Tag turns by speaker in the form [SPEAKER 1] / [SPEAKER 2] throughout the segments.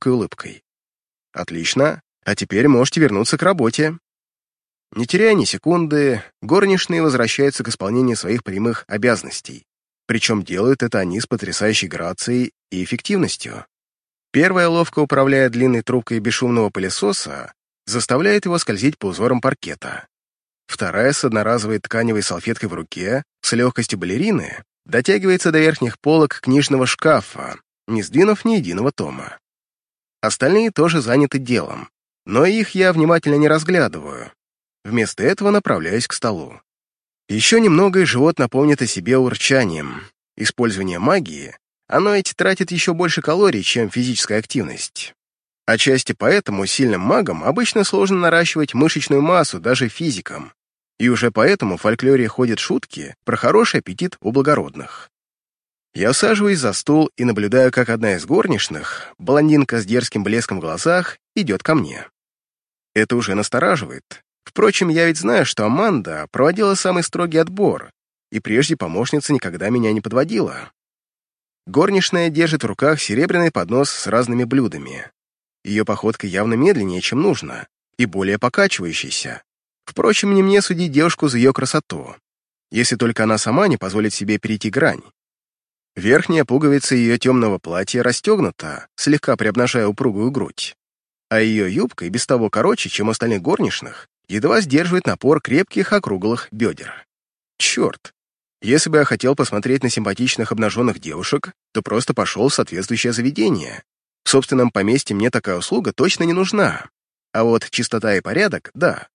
[SPEAKER 1] легкой улыбкой. «Отлично, а теперь можете вернуться к работе». Не теряя ни секунды, горничные возвращаются к исполнению своих прямых обязанностей. Причем делают это они с потрясающей грацией и эффективностью. Первая, ловко управляя длинной трубкой бесшумного пылесоса, заставляет его скользить по узорам паркета. Вторая с одноразовой тканевой салфеткой в руке, с легкостью балерины, дотягивается до верхних полок книжного шкафа, не сдвинув ни единого тома. Остальные тоже заняты делом, но их я внимательно не разглядываю. Вместо этого направляюсь к столу. Еще немного, и живот напомнит о себе урчанием. Использование магии, оно ведь тратит еще больше калорий, чем физическая активность. Отчасти поэтому сильным магам обычно сложно наращивать мышечную массу даже физикам. И уже поэтому в фольклоре ходят шутки про хороший аппетит у благородных. Я усаживаюсь за стол и наблюдаю, как одна из горничных, блондинка с дерзким блеском в глазах, идет ко мне. Это уже настораживает. Впрочем, я ведь знаю, что Аманда проводила самый строгий отбор, и прежде помощница никогда меня не подводила. Горничная держит в руках серебряный поднос с разными блюдами. Ее походка явно медленнее, чем нужно, и более покачивающейся. Впрочем, не мне судить девушку за ее красоту, если только она сама не позволит себе перейти грань. Верхняя пуговица ее темного платья расстегнута, слегка приобнажая упругую грудь, а ее юбка, и без того короче, чем остальных горничных, едва сдерживает напор крепких округлых бедер. Черт! Если бы я хотел посмотреть на симпатичных обнаженных девушек, то просто пошел в соответствующее заведение. В собственном поместье мне такая услуга точно не нужна. А вот чистота и порядок — да.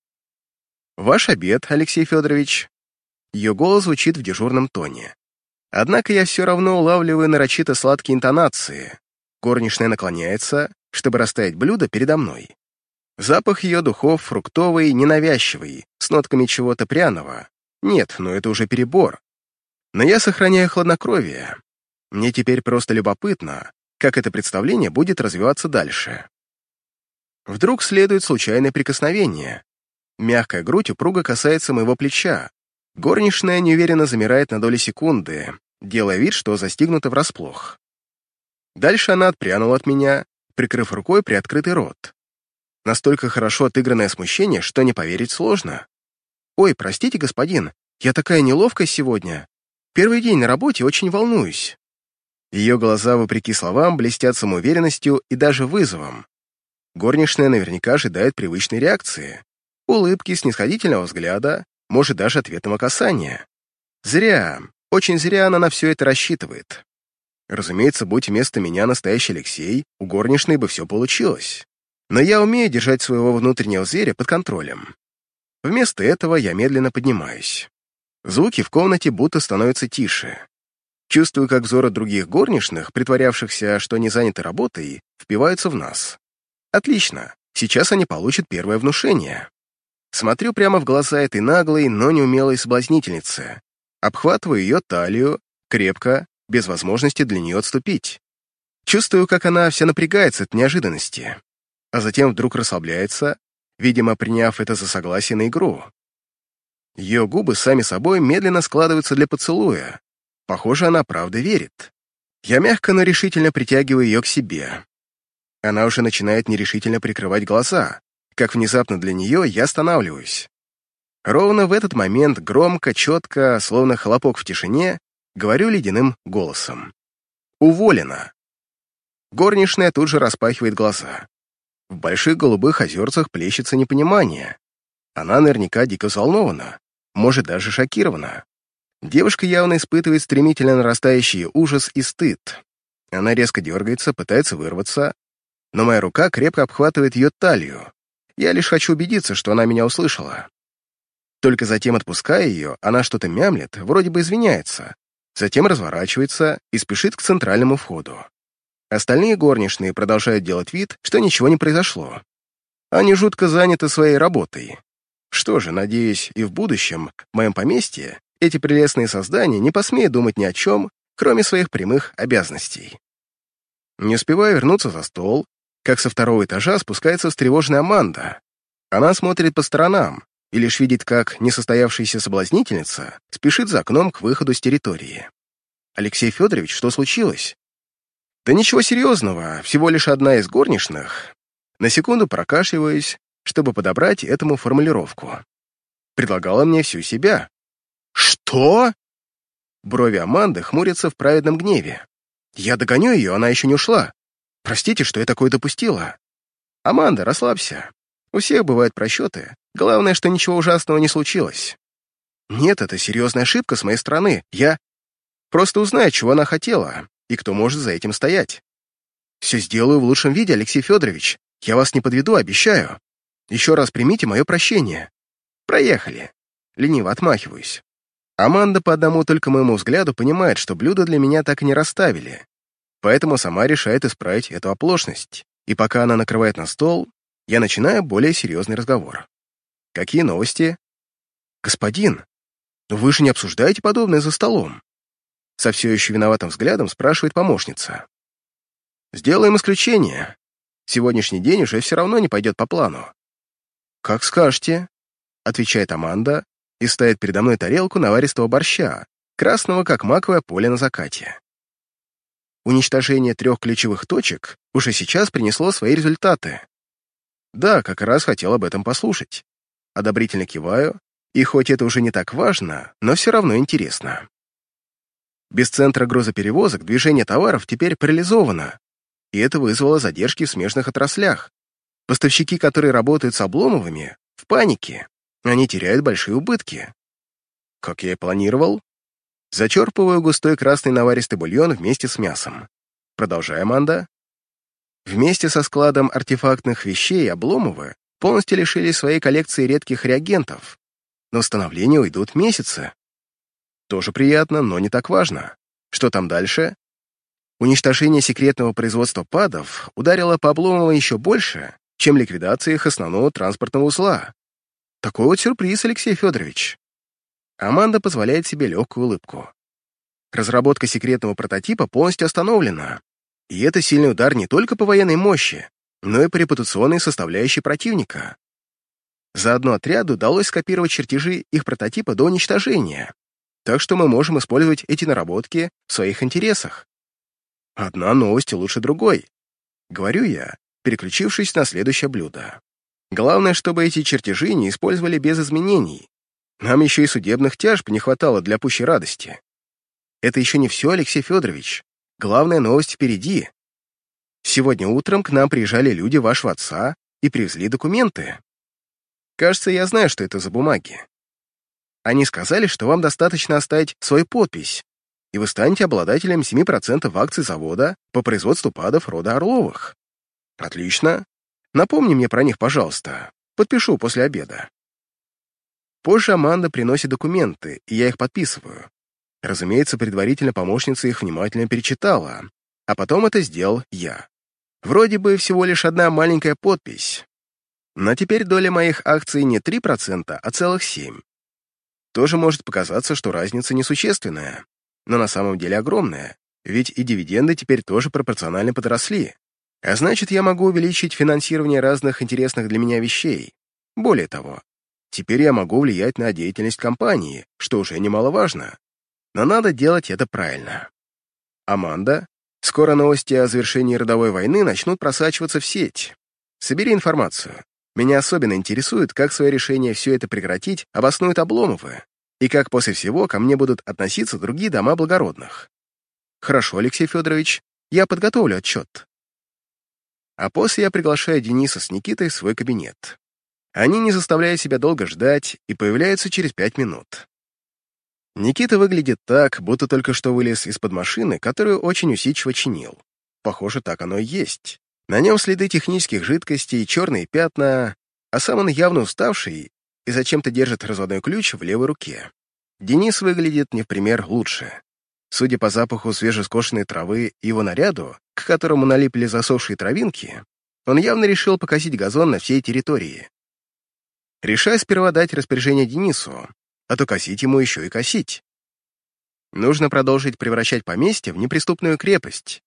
[SPEAKER 1] «Ваш обед, Алексей Федорович». Ее голос звучит в дежурном тоне. Однако я все равно улавливаю нарочито сладкие интонации. Горничная наклоняется, чтобы расставить блюдо передо мной. Запах ее духов фруктовый, ненавязчивый, с нотками чего-то пряного. Нет, но это уже перебор. Но я сохраняю хладнокровие. Мне теперь просто любопытно, как это представление будет развиваться дальше. Вдруг следует случайное прикосновение. Мягкая грудь упруго касается моего плеча. Горничная неуверенно замирает на доли секунды, делая вид, что застигнута врасплох. Дальше она отпрянула от меня, прикрыв рукой приоткрытый рот. Настолько хорошо отыгранное смущение, что не поверить сложно. «Ой, простите, господин, я такая неловкая сегодня. Первый день на работе, очень волнуюсь». Ее глаза, вопреки словам, блестят самоуверенностью и даже вызовом. Горничная наверняка ожидает привычной реакции. Улыбки, снисходительного взгляда, может, даже ответного касания. Зря, очень зря она на все это рассчитывает. Разумеется, будь вместо меня настоящий Алексей, у горничной бы все получилось но я умею держать своего внутреннего зверя под контролем. Вместо этого я медленно поднимаюсь. Звуки в комнате будто становятся тише. Чувствую, как взоры других горничных, притворявшихся, что они заняты работой, впиваются в нас. Отлично, сейчас они получат первое внушение. Смотрю прямо в глаза этой наглой, но неумелой соблазнительницы. Обхватываю ее талию, крепко, без возможности для нее отступить. Чувствую, как она вся напрягается от неожиданности а затем вдруг расслабляется, видимо, приняв это за согласие на игру. Ее губы сами собой медленно складываются для поцелуя. Похоже, она правда верит. Я мягко, но решительно притягиваю ее к себе. Она уже начинает нерешительно прикрывать глаза, как внезапно для нее я останавливаюсь. Ровно в этот момент громко, четко, словно хлопок в тишине, говорю ледяным голосом. «Уволена!» Горничная тут же распахивает глаза. В больших голубых озерцах плещется непонимание. Она наверняка дико взволнована, может, даже шокирована. Девушка явно испытывает стремительно нарастающий ужас и стыд. Она резко дергается, пытается вырваться, но моя рука крепко обхватывает ее талию. Я лишь хочу убедиться, что она меня услышала. Только затем, отпуская ее, она что-то мямлет, вроде бы извиняется, затем разворачивается и спешит к центральному входу. Остальные горничные продолжают делать вид, что ничего не произошло. Они жутко заняты своей работой. Что же, надеюсь, и в будущем, в моем поместье, эти прелестные создания не посмеют думать ни о чем, кроме своих прямых обязанностей. Не успеваю вернуться за стол, как со второго этажа спускается встревоженная Аманда. Она смотрит по сторонам и лишь видит, как несостоявшаяся соблазнительница спешит за окном к выходу с территории. «Алексей Федорович, что случилось?» Да ничего серьезного, всего лишь одна из горничных. На секунду прокашливаюсь, чтобы подобрать этому формулировку. Предлагала мне всю себя. «Что?» Брови Аманды хмурятся в праведном гневе. «Я догоню ее, она еще не ушла. Простите, что я такое допустила. Аманда, расслабься. У всех бывают просчеты. Главное, что ничего ужасного не случилось. Нет, это серьезная ошибка с моей стороны. Я просто узнаю, чего она хотела, и кто может за этим стоять. Все сделаю в лучшем виде, Алексей Федорович. Я вас не подведу, обещаю. Еще раз примите мое прощение. Проехали. Лениво отмахиваюсь. Аманда по одному только моему взгляду понимает, что блюда для меня так и не расставили, поэтому сама решает исправить эту оплошность. И пока она накрывает на стол, я начинаю более серьезный разговор. Какие новости? Господин, вы же не обсуждаете подобное за столом? Со все еще виноватым взглядом спрашивает помощница. Сделаем исключение. Сегодняшний день уже все равно не пойдет по плану. Как скажете, отвечает Аманда и ставит передо мной тарелку наваристого борща, красного, как маковое поле на закате. Уничтожение трех ключевых точек уже сейчас принесло свои результаты. Да, как раз хотел об этом послушать. Одобрительно киваю, и хоть это уже не так важно, но все равно интересно. Без центра грузоперевозок движение товаров теперь парализовано, и это вызвало задержки в смежных отраслях. Поставщики, которые работают с Обломовыми, в панике. Они теряют большие убытки. Как я и планировал, Зачерпываю густой красный наваристый бульон вместе с мясом. Продолжая, Манда. Вместе со складом артефактных вещей Обломовы полностью лишились своей коллекции редких реагентов. На установление уйдут месяцы. Тоже приятно, но не так важно. Что там дальше? Уничтожение секретного производства падов ударило по Обломову еще больше, чем ликвидация их основного транспортного узла. Такой вот сюрприз, Алексей Федорович. Аманда позволяет себе легкую улыбку. Разработка секретного прототипа полностью остановлена, и это сильный удар не только по военной мощи, но и по репутационной составляющей противника. Заодно отряду удалось скопировать чертежи их прототипа до уничтожения, так что мы можем использовать эти наработки в своих интересах. Одна новость лучше другой. Говорю я, переключившись на следующее блюдо. Главное, чтобы эти чертежи не использовали без изменений, нам еще и судебных тяжб не хватало для пущей радости. Это еще не все, Алексей Федорович. Главная новость впереди. Сегодня утром к нам приезжали люди вашего отца и привезли документы. Кажется, я знаю, что это за бумаги. Они сказали, что вам достаточно оставить свою подпись, и вы станете обладателем 7% акций завода по производству падов рода Орловых. Отлично. Напомни мне про них, пожалуйста. Подпишу после обеда. Позже Аманда приносит документы, и я их подписываю. Разумеется, предварительно помощница их внимательно перечитала, а потом это сделал я. Вроде бы всего лишь одна маленькая подпись. Но теперь доля моих акций не 3%, а целых 7%. Тоже может показаться, что разница несущественная, но на самом деле огромная, ведь и дивиденды теперь тоже пропорционально подросли. А значит, я могу увеличить финансирование разных интересных для меня вещей. Более того, Теперь я могу влиять на деятельность компании, что уже немаловажно. Но надо делать это правильно. Аманда, скоро новости о завершении родовой войны начнут просачиваться в сеть. Собери информацию. Меня особенно интересует, как свое решение все это прекратить обоснуют Обломовы, и как после всего ко мне будут относиться другие дома благородных. Хорошо, Алексей Федорович, я подготовлю отчет. А после я приглашаю Дениса с Никитой в свой кабинет. Они не заставляют себя долго ждать и появляются через пять минут. Никита выглядит так, будто только что вылез из-под машины, которую очень усидчиво чинил. Похоже, так оно и есть. На нем следы технических жидкостей, черные пятна, а сам он явно уставший и зачем-то держит разводной ключ в левой руке. Денис выглядит не в пример лучше. Судя по запаху свежескошенной травы и его наряду, к которому налипли засохшие травинки, он явно решил покосить газон на всей территории. Решай сперва дать распоряжение Денису, а то косить ему еще и косить. Нужно продолжить превращать поместье в неприступную крепость.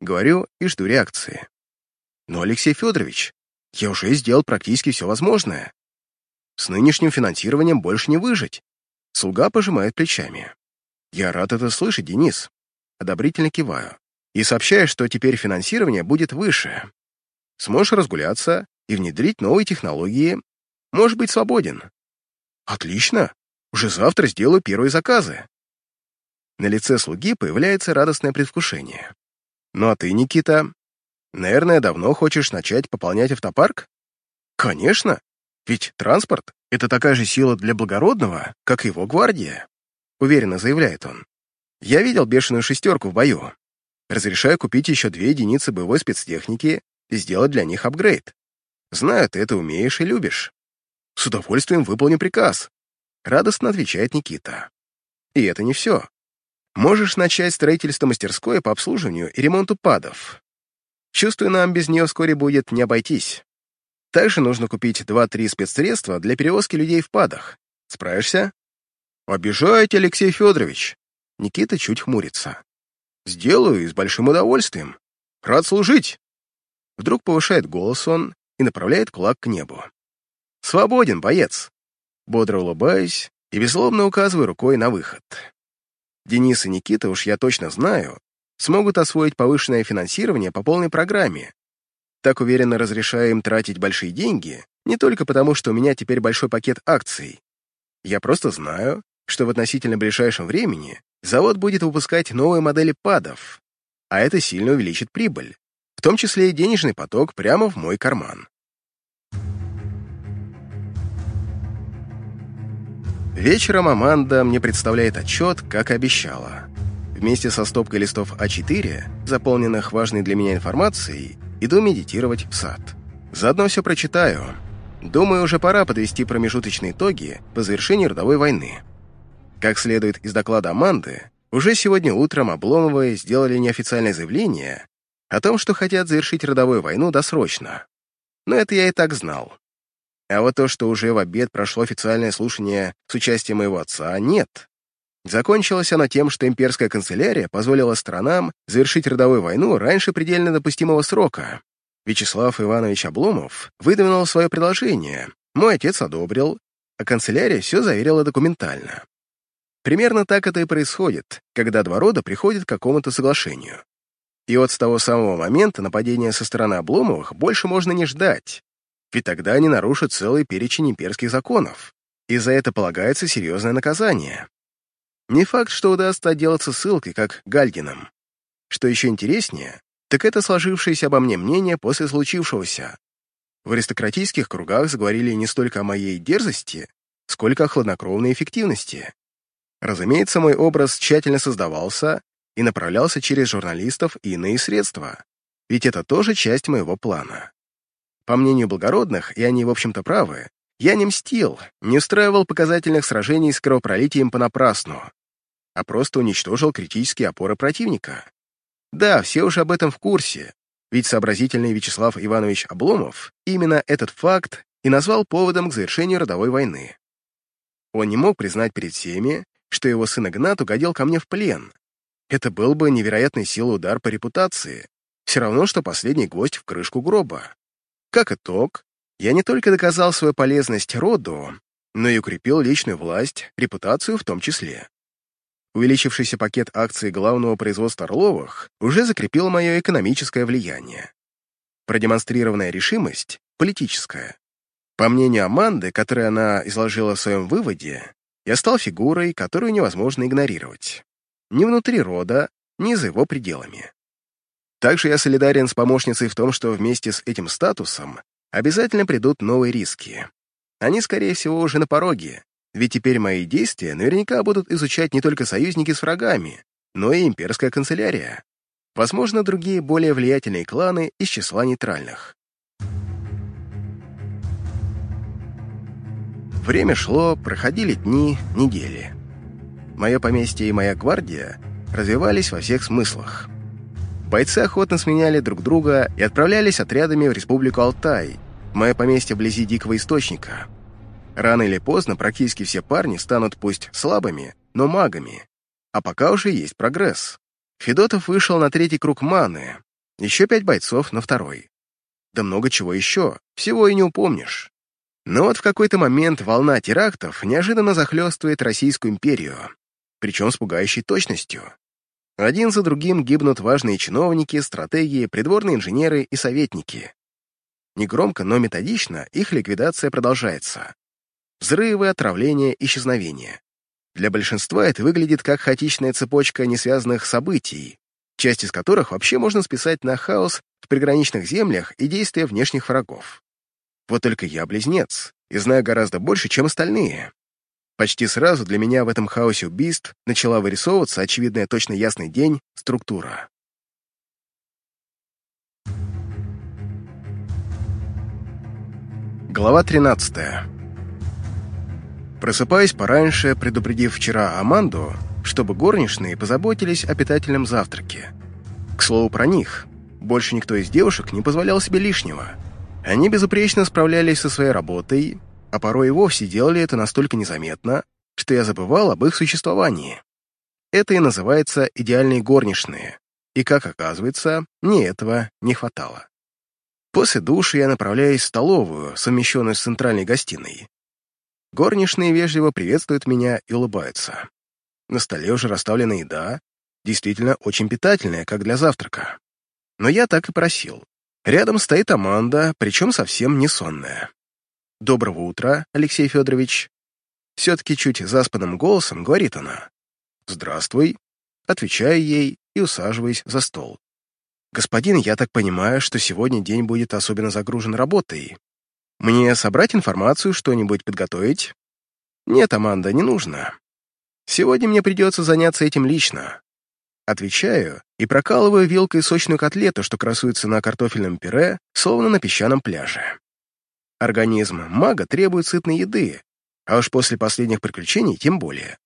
[SPEAKER 1] Говорю и жду реакции. Но, Алексей Федорович, я уже сделал практически все возможное. С нынешним финансированием больше не выжить. Слуга пожимает плечами. Я рад это слышать, Денис. Одобрительно киваю. и сообщаешь, что теперь финансирование будет выше. Сможешь разгуляться и внедрить новые технологии, можешь быть свободен. Отлично, уже завтра сделаю первые заказы. На лице слуги появляется радостное предвкушение. Ну а ты, Никита, наверное, давно хочешь начать пополнять автопарк? Конечно, ведь транспорт — это такая же сила для благородного, как его гвардия, уверенно заявляет он. Я видел бешеную шестерку в бою. Разрешаю купить еще две единицы боевой спецтехники и сделать для них апгрейд. Знаю, ты это умеешь и любишь. С удовольствием выполню приказ. Радостно отвечает Никита. И это не все. Можешь начать строительство мастерской по обслуживанию и ремонту падов. Чувствую, нам без нее вскоре будет не обойтись. Также нужно купить 2-3 спецсредства для перевозки людей в падах. Справишься? Обижаете, Алексей Федорович. Никита чуть хмурится. Сделаю и с большим удовольствием. Рад служить. Вдруг повышает голос он и направляет кулак к небу. Свободен, боец. Бодро улыбаюсь и беззлобно указываю рукой на выход. Денис и Никита, уж я точно знаю, смогут освоить повышенное финансирование по полной программе. Так уверенно разрешаю им тратить большие деньги, не только потому, что у меня теперь большой пакет акций. Я просто знаю, что в относительно ближайшем времени завод будет выпускать новые модели падов, а это сильно увеличит прибыль, в том числе и денежный поток прямо в мой карман. Вечером Аманда мне представляет отчет, как и обещала. Вместе со стопкой листов А4, заполненных важной для меня информацией, иду медитировать в сад. Заодно все прочитаю. Думаю, уже пора подвести промежуточные итоги по завершении родовой войны. Как следует из доклада Аманды, уже сегодня утром Обломовы сделали неофициальное заявление о том, что хотят завершить родовую войну досрочно. Но это я и так знал. А вот то, что уже в обед прошло официальное слушание с участием моего отца, нет. Закончилось оно тем, что имперская канцелярия позволила странам завершить родовую войну раньше предельно допустимого срока. Вячеслав Иванович Обломов выдвинул свое предложение, мой отец одобрил, а канцелярия все заверила документально. Примерно так это и происходит, когда два рода приходят к какому-то соглашению. И вот с того самого момента нападения со стороны Обломовых больше можно не ждать ведь тогда они нарушат целый перечень имперских законов, и за это полагается серьезное наказание. Не факт, что удастся отделаться ссылкой, как Гальгином. Что еще интереснее, так это сложившееся обо мне мнение после случившегося. В аристократических кругах заговорили не столько о моей дерзости, сколько о хладнокровной эффективности. Разумеется, мой образ тщательно создавался и направлялся через журналистов и иные средства, ведь это тоже часть моего плана. По мнению благородных, и они, в общем-то, правы, я не мстил, не устраивал показательных сражений с кровопролитием понапрасну, а просто уничтожил критические опоры противника. Да, все уже об этом в курсе, ведь сообразительный Вячеслав Иванович Обломов именно этот факт и назвал поводом к завершению родовой войны. Он не мог признать перед всеми, что его сын Игнат угодил ко мне в плен. Это был бы невероятной силы удар по репутации, все равно, что последний гвоздь в крышку гроба. Как итог, я не только доказал свою полезность роду, но и укрепил личную власть, репутацию в том числе. Увеличившийся пакет акций главного производства Орловых уже закрепил мое экономическое влияние. Продемонстрированная решимость — политическая. По мнению Аманды, которую она изложила в своем выводе, я стал фигурой, которую невозможно игнорировать. Ни внутри рода, ни за его пределами. Также я солидарен с помощницей в том, что вместе с этим статусом обязательно придут новые риски. Они, скорее всего, уже на пороге, ведь теперь мои действия наверняка будут изучать не только союзники с врагами, но и имперская канцелярия. Возможно, другие более влиятельные кланы из числа нейтральных. Время шло, проходили дни, недели. Мое поместье и моя гвардия развивались во всех смыслах. Бойцы охотно сменяли друг друга и отправлялись отрядами в Республику Алтай, мое поместье вблизи Дикого Источника. Рано или поздно практически все парни станут пусть слабыми, но магами. А пока уже есть прогресс. Федотов вышел на третий круг маны, еще пять бойцов на второй. Да много чего еще, всего и не упомнишь. Но вот в какой-то момент волна терактов неожиданно захлестывает Российскую империю, причем с пугающей точностью. Один за другим гибнут важные чиновники, стратегии, придворные инженеры и советники. Негромко, но методично их ликвидация продолжается. Взрывы, отравления, исчезновения. Для большинства это выглядит как хаотичная цепочка несвязанных событий, часть из которых вообще можно списать на хаос в приграничных землях и действия внешних врагов. Вот только я близнец и знаю гораздо больше, чем остальные. Почти сразу для меня в этом хаосе убийств начала вырисовываться очевидная точно ясный день структура. Глава 13 Просыпаюсь пораньше, предупредив вчера Аманду, чтобы горничные позаботились о питательном завтраке. К слову про них, больше никто из девушек не позволял себе лишнего. Они безупречно справлялись со своей работой, а порой и вовсе делали это настолько незаметно, что я забывал об их существовании. Это и называется идеальные горничные, и, как оказывается, мне этого не хватало. После душа я направляюсь в столовую, совмещенную с центральной гостиной. Горничные вежливо приветствуют меня и улыбаются. На столе уже расставлена еда, действительно очень питательная, как для завтрака. Но я так и просил. Рядом стоит Аманда, причем совсем не сонная. «Доброго утра, Алексей Федорович». Все-таки чуть заспанным голосом говорит она. «Здравствуй», отвечаю ей и усаживаюсь за стол. «Господин, я так понимаю, что сегодня день будет особенно загружен работой. Мне собрать информацию, что-нибудь подготовить?» «Нет, Аманда, не нужно. Сегодня мне придется заняться этим лично». Отвечаю и прокалываю вилкой сочную котлету, что красуется на картофельном пюре, словно на песчаном пляже. Организм мага требует сытной еды, а уж после последних приключений тем более.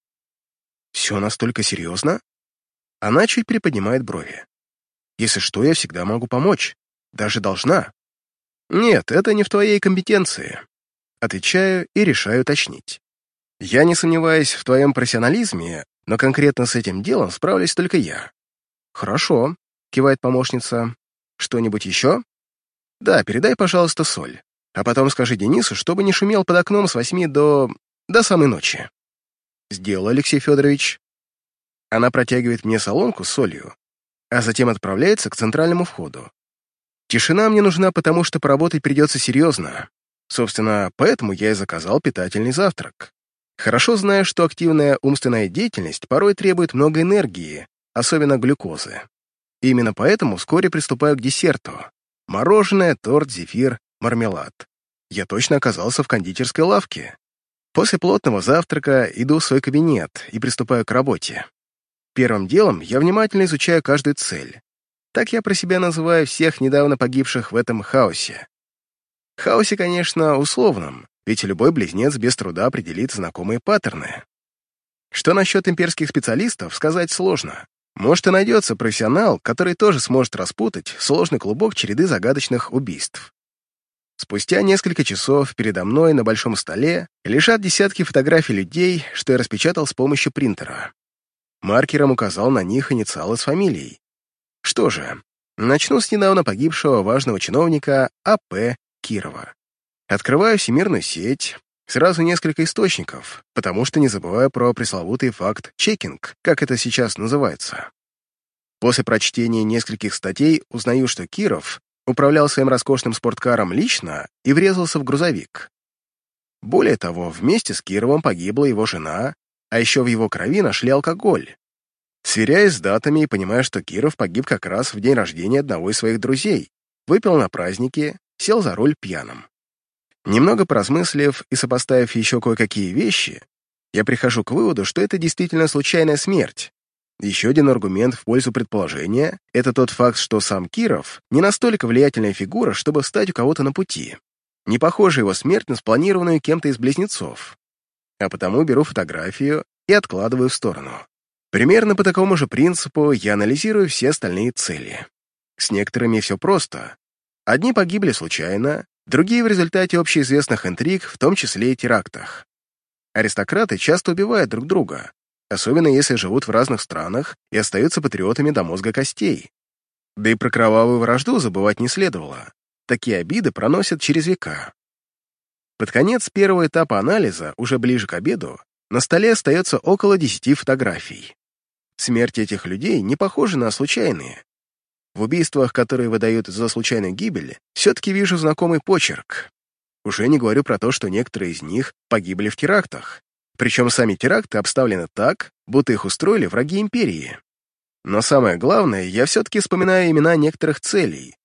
[SPEAKER 1] Все настолько серьезно? Она чуть приподнимает брови. Если что, я всегда могу помочь. Даже должна. Нет, это не в твоей компетенции. Отвечаю и решаю уточнить. Я не сомневаюсь в твоем профессионализме, но конкретно с этим делом справлюсь только я. Хорошо, кивает помощница. Что-нибудь еще? Да, передай, пожалуйста, соль. А потом скажи Денису, чтобы не шумел под окном с восьми до... до самой ночи. Сделал, Алексей Федорович. Она протягивает мне солонку с солью, а затем отправляется к центральному входу. Тишина мне нужна, потому что поработать придется серьезно. Собственно, поэтому я и заказал питательный завтрак. Хорошо знаю, что активная умственная деятельность порой требует много энергии, особенно глюкозы. именно поэтому вскоре приступаю к десерту. Мороженое, торт, зефир, мармелад. Я точно оказался в кондитерской лавке. После плотного завтрака иду в свой кабинет и приступаю к работе. Первым делом я внимательно изучаю каждую цель. Так я про себя называю всех недавно погибших в этом хаосе. Хаосе, конечно, условном, ведь любой близнец без труда определит знакомые паттерны. Что насчет имперских специалистов, сказать сложно. Может, и найдется профессионал, который тоже сможет распутать сложный клубок череды загадочных убийств. Спустя несколько часов передо мной на большом столе лежат десятки фотографий людей, что я распечатал с помощью принтера. Маркером указал на них инициалы с фамилией. Что же, начну с недавно погибшего важного чиновника А.П. Кирова. Открываю всемирную сеть, сразу несколько источников, потому что не забываю про пресловутый факт чекинг, как это сейчас называется. После прочтения нескольких статей узнаю, что Киров управлял своим роскошным спорткаром лично и врезался в грузовик. Более того, вместе с Кировым погибла его жена, а еще в его крови нашли алкоголь. Сверяясь с датами и понимая, что Киров погиб как раз в день рождения одного из своих друзей, выпил на празднике, сел за руль пьяным. Немного поразмыслив и сопоставив еще кое-какие вещи, я прихожу к выводу, что это действительно случайная смерть, еще один аргумент в пользу предположения — это тот факт, что сам Киров не настолько влиятельная фигура, чтобы встать у кого-то на пути. Не похожа его смерть на спланированную кем-то из близнецов. А потому беру фотографию и откладываю в сторону. Примерно по такому же принципу я анализирую все остальные цели. С некоторыми все просто. Одни погибли случайно, другие в результате общеизвестных интриг, в том числе и терактах. Аристократы часто убивают друг друга, особенно если живут в разных странах и остаются патриотами до мозга костей. Да и про кровавую вражду забывать не следовало. Такие обиды проносят через века. Под конец первого этапа анализа, уже ближе к обеду, на столе остается около 10 фотографий. смерть этих людей не похожа на случайные. В убийствах, которые выдают за случайную гибель, все-таки вижу знакомый почерк. Уже не говорю про то, что некоторые из них погибли в терактах. Причем сами теракты обставлены так, будто их устроили враги империи. Но самое главное, я все-таки вспоминаю имена некоторых целей.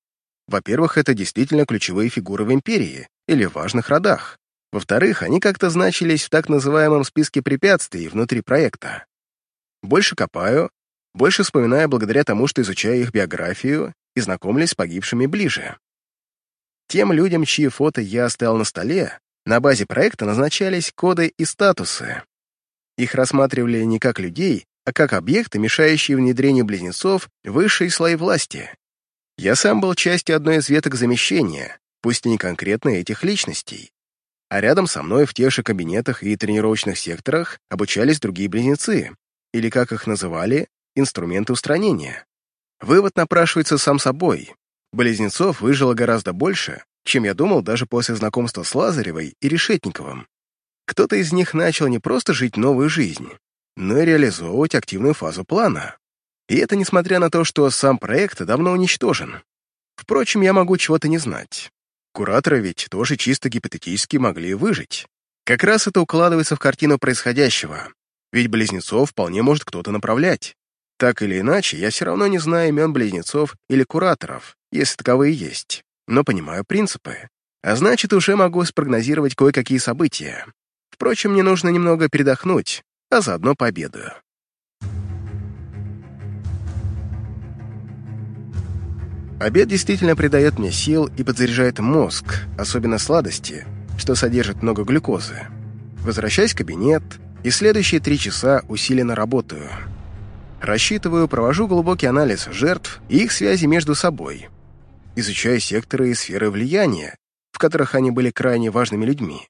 [SPEAKER 1] Во-первых, это действительно ключевые фигуры в империи или в важных родах. Во-вторых, они как-то значились в так называемом списке препятствий внутри проекта. Больше копаю, больше вспоминаю благодаря тому, что изучаю их биографию и знакомлюсь с погибшими ближе. Тем людям, чьи фото я оставил на столе, на базе проекта назначались коды и статусы. Их рассматривали не как людей, а как объекты, мешающие внедрению близнецов в высшие слои власти. Я сам был частью одной из веток замещения, пусть и не конкретно этих личностей. А рядом со мной в тех же кабинетах и тренировочных секторах обучались другие близнецы, или, как их называли, инструменты устранения. Вывод напрашивается сам собой. Близнецов выжило гораздо больше, чем я думал даже после знакомства с Лазаревой и Решетниковым. Кто-то из них начал не просто жить новую жизнь, но и реализовывать активную фазу плана. И это несмотря на то, что сам проект давно уничтожен. Впрочем, я могу чего-то не знать. Кураторы ведь тоже чисто гипотетически могли выжить. Как раз это укладывается в картину происходящего, ведь близнецов вполне может кто-то направлять. Так или иначе, я все равно не знаю имен близнецов или кураторов, если таковые есть, но понимаю принципы. А значит, уже могу спрогнозировать кое-какие события. Впрочем, мне нужно немного передохнуть, а заодно пообедаю. Обед действительно придает мне сил и подзаряжает мозг, особенно сладости, что содержит много глюкозы. Возвращаюсь в кабинет, и следующие три часа усиленно работаю. Рассчитываю, провожу глубокий анализ жертв и их связи между собой. Изучаю секторы и сферы влияния, в которых они были крайне важными людьми.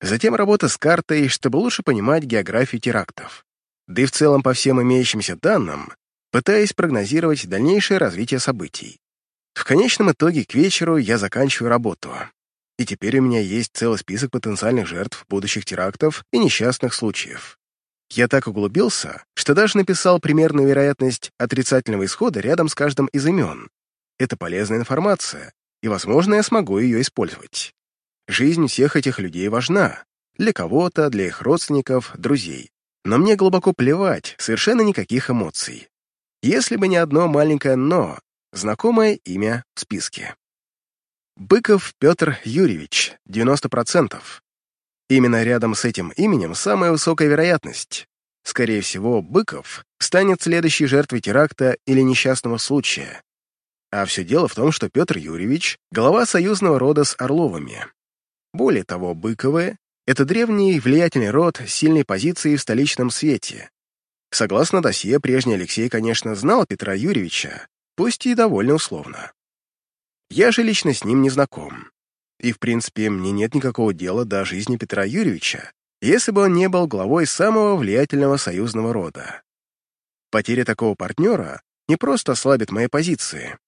[SPEAKER 1] Затем работа с картой, чтобы лучше понимать географию терактов. Да и в целом по всем имеющимся данным, пытаясь прогнозировать дальнейшее развитие событий. В конечном итоге к вечеру я заканчиваю работу. И теперь у меня есть целый список потенциальных жертв будущих терактов и несчастных случаев. Я так углубился, что даже написал примерную вероятность отрицательного исхода рядом с каждым из имен. Это полезная информация, и, возможно, я смогу ее использовать. Жизнь всех этих людей важна. Для кого-то, для их родственников, друзей. Но мне глубоко плевать, совершенно никаких эмоций. Если бы не одно маленькое «но», знакомое имя в списке. Быков Петр Юрьевич, 90%. Именно рядом с этим именем самая высокая вероятность. Скорее всего, Быков станет следующей жертвой теракта или несчастного случая. А все дело в том, что Петр Юрьевич — глава союзного рода с Орловыми. Более того, Быковы — это древний влиятельный род с сильной позицией в столичном свете. Согласно досье, прежний Алексей, конечно, знал Петра Юрьевича, пусть и довольно условно. Я же лично с ним не знаком. И, в принципе, мне нет никакого дела до жизни Петра Юрьевича, если бы он не был главой самого влиятельного союзного рода. Потеря такого партнера не просто ослабит мои позиции,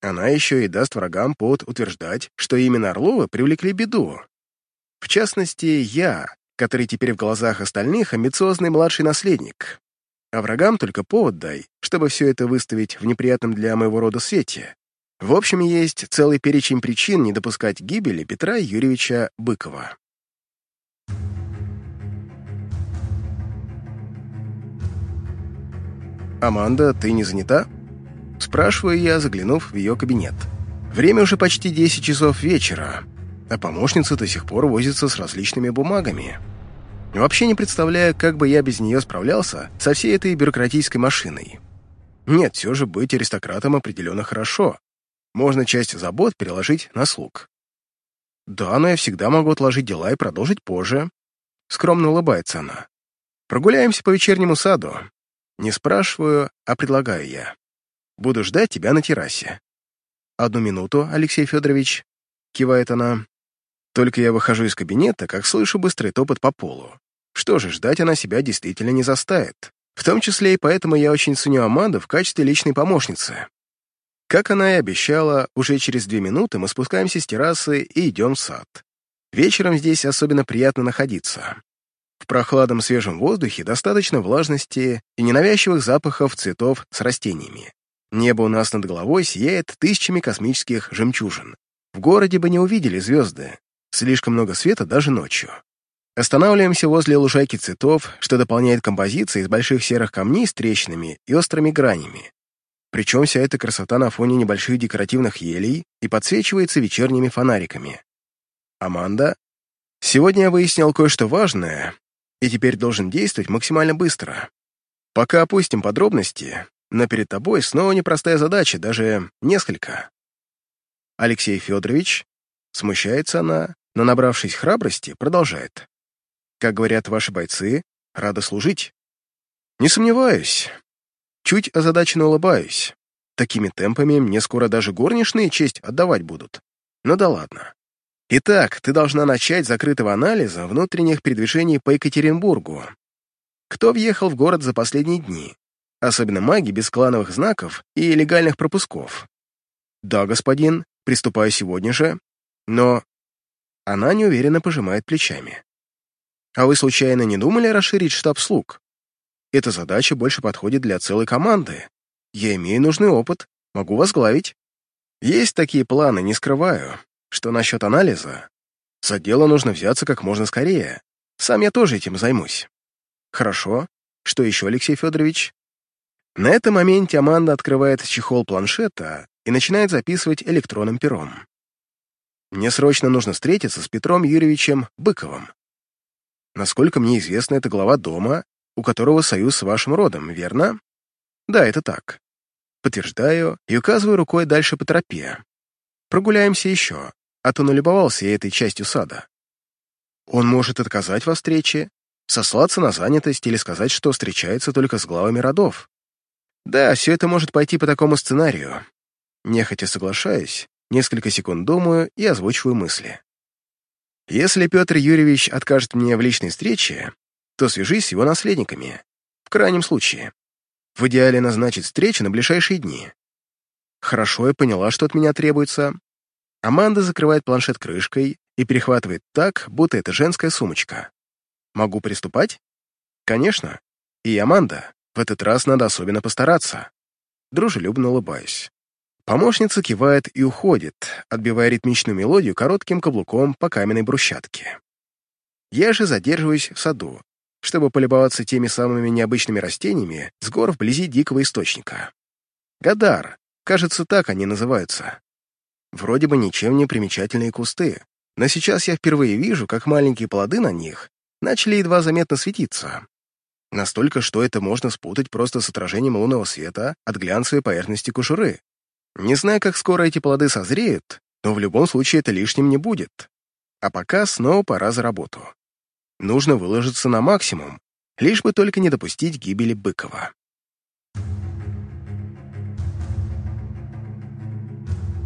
[SPEAKER 1] она еще и даст врагам повод утверждать, что именно Орловы привлекли беду. В частности, я, который теперь в глазах остальных амбициозный младший наследник. А врагам только повод дай, чтобы все это выставить в неприятном для моего рода свете. В общем, есть целый перечень причин не допускать гибели Петра Юрьевича Быкова. «Аманда, ты не занята?» Спрашиваю я, заглянув в ее кабинет. Время уже почти 10 часов вечера, а помощница до сих пор возится с различными бумагами. Вообще не представляю, как бы я без нее справлялся со всей этой бюрократической машиной. Нет, все же быть аристократом определенно хорошо. Можно часть забот переложить на слуг. Да, но я всегда могу отложить дела и продолжить позже. Скромно улыбается она. Прогуляемся по вечернему саду. Не спрашиваю, а предлагаю я. Буду ждать тебя на террасе». «Одну минуту, Алексей Федорович», — кивает она. Только я выхожу из кабинета, как слышу быстрый топот по полу. Что же, ждать она себя действительно не заставит. В том числе и поэтому я очень ценю Аманду в качестве личной помощницы. Как она и обещала, уже через две минуты мы спускаемся с террасы и идем в сад. Вечером здесь особенно приятно находиться. В прохладном свежем воздухе достаточно влажности и ненавязчивых запахов цветов с растениями. Небо у нас над головой сияет тысячами космических жемчужин. В городе бы не увидели звезды. Слишком много света даже ночью. Останавливаемся возле лужайки цветов, что дополняет композиции из больших серых камней с трещинами и острыми гранями. Причем вся эта красота на фоне небольших декоративных елей и подсвечивается вечерними фонариками. Аманда, сегодня я выяснил кое-что важное, и теперь должен действовать максимально быстро. Пока опустим подробности, но перед тобой снова непростая задача, даже несколько. Алексей Федорович, смущается она, но, набравшись храбрости, продолжает. Как говорят ваши бойцы, рада служить. Не сомневаюсь. Чуть озадаченно улыбаюсь. Такими темпами мне скоро даже горничные честь отдавать будут. Ну да ладно. Итак, ты должна начать закрытого анализа внутренних передвижений по Екатеринбургу. Кто въехал в город за последние дни? Особенно маги без клановых знаков и легальных пропусков. Да, господин, приступаю сегодня же, но... Она неуверенно пожимает плечами. А вы случайно не думали расширить штаб слуг? Эта задача больше подходит для целой команды. Я имею нужный опыт, могу возглавить. Есть такие планы, не скрываю. Что насчет анализа? За дело нужно взяться как можно скорее. Сам я тоже этим займусь. Хорошо. Что еще, Алексей Федорович? На этом моменте Аманда открывает чехол планшета и начинает записывать электронным пером. Мне срочно нужно встретиться с Петром Юрьевичем Быковым. Насколько мне известно, это глава дома, у которого союз с вашим родом, верно? Да, это так. Подтверждаю и указываю рукой дальше по тропе. Прогуляемся еще, а то налюбовался я этой частью сада. Он может отказать во встрече, сослаться на занятость или сказать, что встречается только с главами родов. Да, все это может пойти по такому сценарию. Нехотя соглашаюсь, несколько секунд думаю и озвучиваю мысли. Если Петр Юрьевич откажет мне в личной встрече, то свяжись с его наследниками. В крайнем случае. В идеале назначить встречу на ближайшие дни. Хорошо, я поняла, что от меня требуется. Аманда закрывает планшет крышкой и перехватывает так, будто это женская сумочка. Могу приступать? Конечно. И Аманда, в этот раз надо особенно постараться. Дружелюбно улыбаюсь. Помощница кивает и уходит, отбивая ритмичную мелодию коротким каблуком по каменной брусчатке. Я же задерживаюсь в саду, чтобы полюбоваться теми самыми необычными растениями с гор вблизи дикого источника. Гадар, кажется, так они называются. Вроде бы ничем не примечательные кусты, но сейчас я впервые вижу, как маленькие плоды на них начали едва заметно светиться. Настолько, что это можно спутать просто с отражением лунного света от глянцевой поверхности кожуры. Не знаю, как скоро эти плоды созреют, но в любом случае это лишним не будет. А пока снова пора за работу. Нужно выложиться на максимум, лишь бы только не допустить гибели Быкова.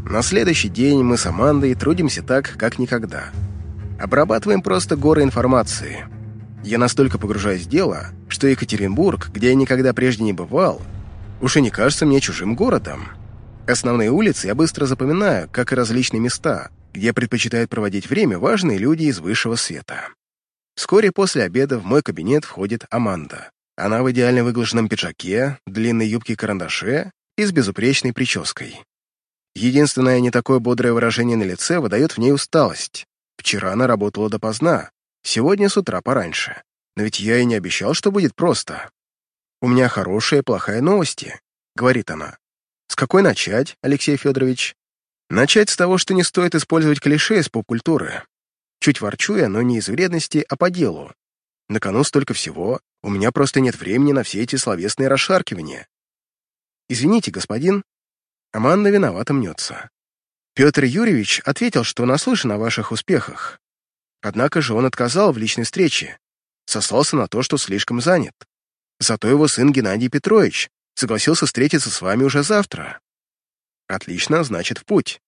[SPEAKER 1] На следующий день мы с Амандой трудимся так, как никогда. Обрабатываем просто горы информации. Я настолько погружаюсь в дело, что Екатеринбург, где я никогда прежде не бывал, уже не кажется мне чужим городом. Основные улицы я быстро запоминаю, как и различные места, где предпочитают проводить время важные люди из высшего света. Вскоре после обеда в мой кабинет входит Аманда. Она в идеально выглаженном пиджаке, длинной юбке-карандаше и с безупречной прической. Единственное не такое бодрое выражение на лице выдает в ней усталость. Вчера она работала допоздна, сегодня с утра пораньше. Но ведь я и не обещал, что будет просто. «У меня хорошая и плохая новости», — говорит она. С какой начать, Алексей Федорович? Начать с того, что не стоит использовать клише из поп-культуры. Чуть ворчу я, но не из вредности, а по делу. На кону столько всего, у меня просто нет времени на все эти словесные расшаркивания. Извините, господин. Аманда виновато мнется. Петр Юрьевич ответил, что наслышан о ваших успехах. Однако же он отказал в личной встрече, сослался на то, что слишком занят. Зато его сын Геннадий Петрович Согласился встретиться с вами уже завтра. Отлично, значит, в путь.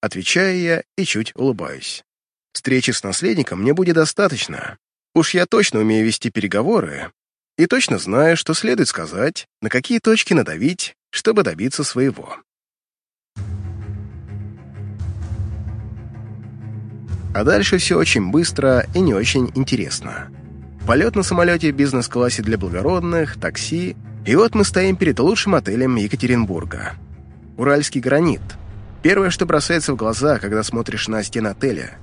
[SPEAKER 1] Отвечаю я и чуть улыбаюсь. Встречи с наследником мне будет достаточно. Уж я точно умею вести переговоры и точно знаю, что следует сказать, на какие точки надавить, чтобы добиться своего. А дальше все очень быстро и не очень интересно. полет на самолете в бизнес-классе для благородных, такси, и вот мы стоим перед лучшим отелем Екатеринбурга. Уральский гранит. Первое, что бросается в глаза, когда смотришь на стены отеля.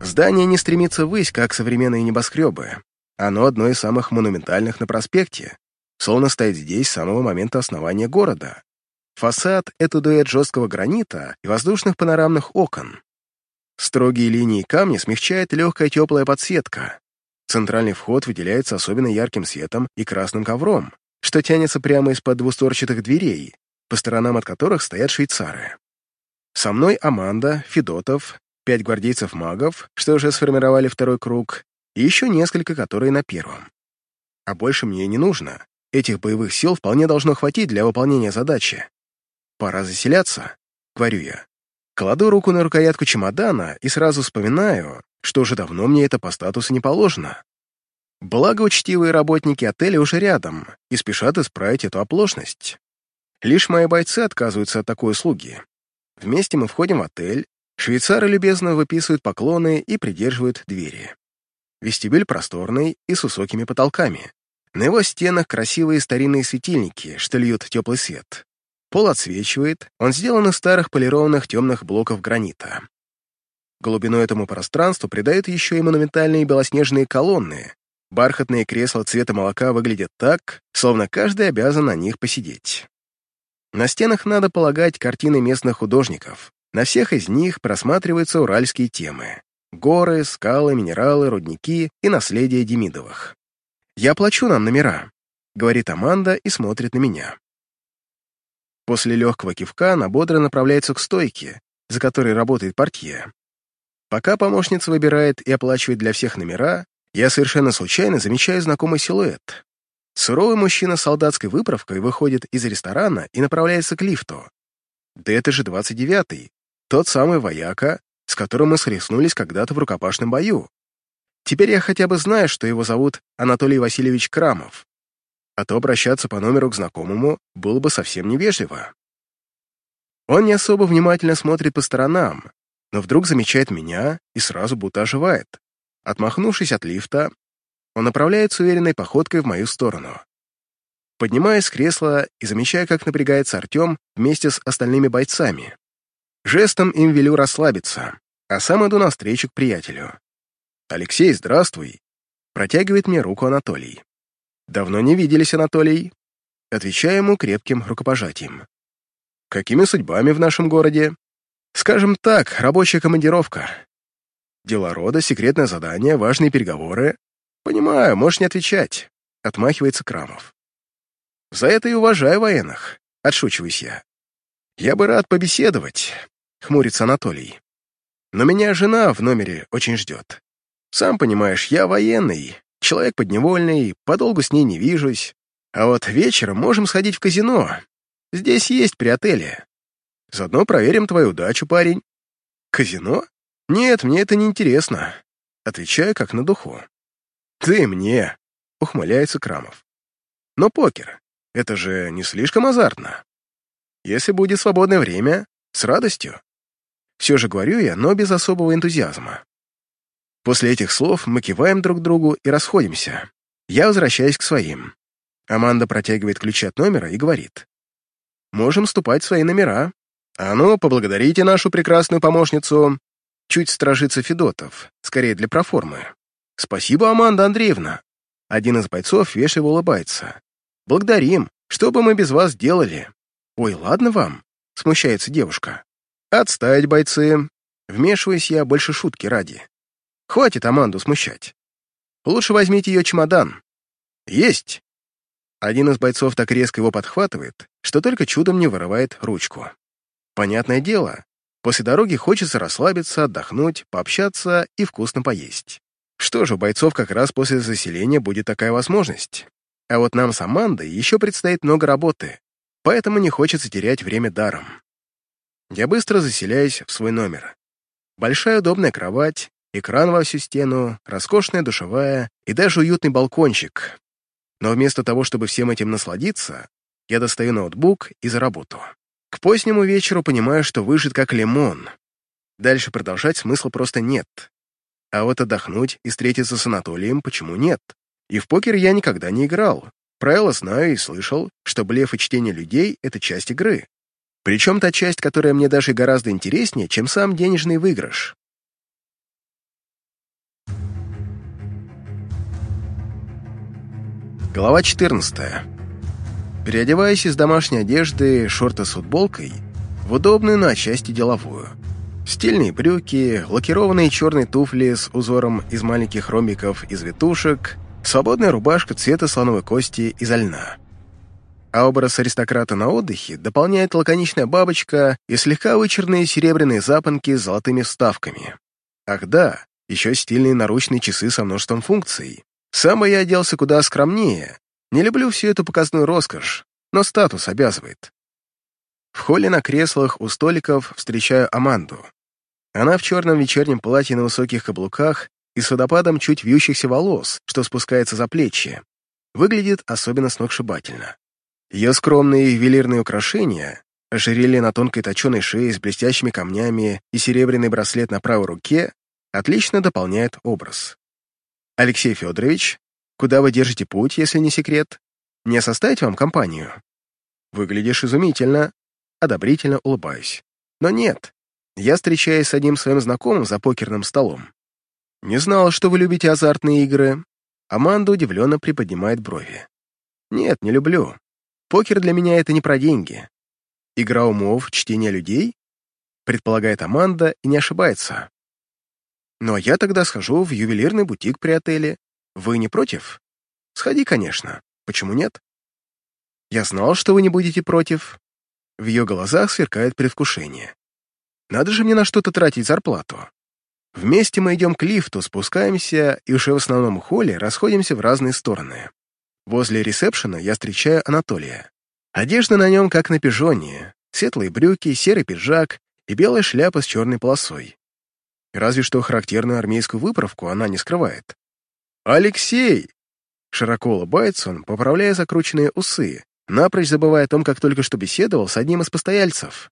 [SPEAKER 1] Здание не стремится ввысь, как современные небоскребы. Оно одно из самых монументальных на проспекте, словно стоит здесь с самого момента основания города. Фасад — это дуэт жесткого гранита и воздушных панорамных окон. Строгие линии камня смягчает легкая теплая подсветка. Центральный вход выделяется особенно ярким светом и красным ковром, что тянется прямо из-под двустворчатых дверей, по сторонам от которых стоят швейцары. Со мной Аманда, Федотов, пять гвардейцев-магов, что уже сформировали второй круг, и еще несколько, которые на первом. А больше мне не нужно. Этих боевых сил вполне должно хватить для выполнения задачи. Пора заселяться, говорю я. Кладу руку на рукоятку чемодана и сразу вспоминаю, что уже давно мне это по статусу не положено. Благо, учтивые работники отеля уже рядом и спешат исправить эту оплошность. Лишь мои бойцы отказываются от такой услуги. Вместе мы входим в отель, швейцары любезно выписывают поклоны и придерживают двери. Вестибюль просторный и с высокими потолками. На его стенах красивые старинные светильники, что льют теплый свет. Пол отсвечивает, он сделан из старых полированных темных блоков гранита. Глубину этому пространству придают еще и монументальные белоснежные колонны. Бархатные кресла цвета молока выглядят так, словно каждый обязан на них посидеть. На стенах, надо полагать, картины местных художников. На всех из них просматриваются уральские темы. Горы, скалы, минералы, рудники и наследие Демидовых. «Я плачу нам номера», — говорит Аманда и смотрит на меня. После легкого кивка она бодро направляется к стойке, за которой работает портье. Пока помощница выбирает и оплачивает для всех номера, я совершенно случайно замечаю знакомый силуэт. Суровый мужчина с солдатской выправкой выходит из ресторана и направляется к лифту. Да это же 29-й, тот самый вояка, с которым мы схлестнулись когда-то в рукопашном бою. Теперь я хотя бы знаю, что его зовут Анатолий Васильевич Крамов. А то обращаться по номеру к знакомому было бы совсем невежливо. Он не особо внимательно смотрит по сторонам, но вдруг замечает меня и сразу будто оживает. Отмахнувшись от лифта, он направляется уверенной походкой в мою сторону. Поднимаясь с кресла и замечая, как напрягается Артем вместе с остальными бойцами. Жестом им велю расслабиться, а сам иду навстречу к приятелю. «Алексей, здравствуй!» Протягивает мне руку Анатолий. «Давно не виделись, Анатолий?» Отвечаю ему крепким рукопожатием. «Какими судьбами в нашем городе?» «Скажем так, рабочая командировка. Дела рода, секретное задание, важные переговоры. Понимаю, можешь не отвечать», — отмахивается Крамов. «За это и уважаю военных», — отшучиваюсь я. «Я бы рад побеседовать», — хмурится Анатолий. «Но меня жена в номере очень ждет. Сам понимаешь, я военный, человек подневольный, подолгу с ней не вижусь. А вот вечером можем сходить в казино. Здесь есть при отеле. Заодно проверим твою удачу, парень». «Казино? Нет, мне это не интересно. Отвечаю как на духу. «Ты мне», — ухмыляется Крамов. «Но покер — это же не слишком азартно. Если будет свободное время, с радостью. Все же говорю я, но без особого энтузиазма. После этих слов мы киваем друг другу и расходимся. Я возвращаюсь к своим. Аманда протягивает ключи от номера и говорит. «Можем вступать в свои номера. А ну, поблагодарите нашу прекрасную помощницу». Чуть стражится Федотов, скорее для проформы. «Спасибо, Аманда Андреевна». Один из бойцов вежливо улыбается. «Благодарим. Что бы мы без вас делали?» «Ой, ладно вам», — смущается девушка. «Отставить, бойцы. Вмешиваюсь я больше шутки ради. Хватит Аманду смущать. Лучше возьмите ее чемодан. Есть!» Один из бойцов так резко его подхватывает, что только чудом не вырывает ручку. Понятное дело, после дороги хочется расслабиться, отдохнуть, пообщаться и вкусно поесть. Что же, у бойцов как раз после заселения будет такая возможность. А вот нам с Амандой еще предстоит много работы, поэтому не хочется терять время даром. Я быстро заселяюсь в свой номер. Большая удобная кровать, экран во всю стену, роскошная душевая и даже уютный балкончик. Но вместо того, чтобы всем этим насладиться, я достаю ноутбук и за работу. К позднему вечеру понимаю, что выжит как лимон. Дальше продолжать смысла просто нет. А вот отдохнуть и встретиться с Анатолием почему нет? И в покер я никогда не играл. Правила знаю и слышал, что блеф и чтение людей — это часть игры. Причем та часть, которая мне даже гораздо интереснее, чем сам денежный выигрыш. Глава 14. Переодеваясь из домашней одежды, шорты с футболкой, в удобную, но отчасти деловую. Стильные брюки, лакированные черные туфли с узором из маленьких ромбиков из ветушек, свободная рубашка цвета слоновой кости из льна. А образ аристократа на отдыхе дополняет лаконичная бабочка и слегка вычерные серебряные запонки с золотыми вставками. Ах да, еще стильные наручные часы со множеством функций. Сам я оделся куда скромнее. Не люблю всю эту показную роскошь, но статус обязывает. В холле на креслах у столиков встречаю Аманду. Она в черном вечернем платье на высоких каблуках и с водопадом чуть вьющихся волос, что спускается за плечи. Выглядит особенно сногсшибательно. Ее скромные ювелирные украшения, ожерелье на тонкой точеной шее с блестящими камнями и серебряный браслет на правой руке отлично дополняют образ. «Алексей Федорович, куда вы держите путь, если не секрет? Не составить вам компанию?» «Выглядишь изумительно», одобрительно улыбаюсь. Но нет, я встречаюсь с одним своим знакомым за покерным столом. Не знала, что вы любите азартные игры. Аманда удивленно приподнимает брови. Нет, не люблю. Покер для меня это не про деньги. Игра умов, чтение людей? Предполагает Аманда и не ошибается. Ну а я тогда схожу в ювелирный бутик при отеле. Вы не против? Сходи, конечно. Почему нет? Я знал, что вы не будете против. В ее глазах сверкает предвкушение. Надо же мне на что-то тратить зарплату. Вместе мы идем к лифту, спускаемся и уже в основном холле расходимся в разные стороны. Возле ресепшена я встречаю Анатолия. Одежда на нем как на пижоне, светлые брюки, серый пиджак и белая шляпа с черной полосой. Разве что характерную армейскую выправку она не скрывает. «Алексей!» Широко улыбается он, поправляя закрученные усы, напрочь забывая о том, как только что беседовал с одним из постояльцев.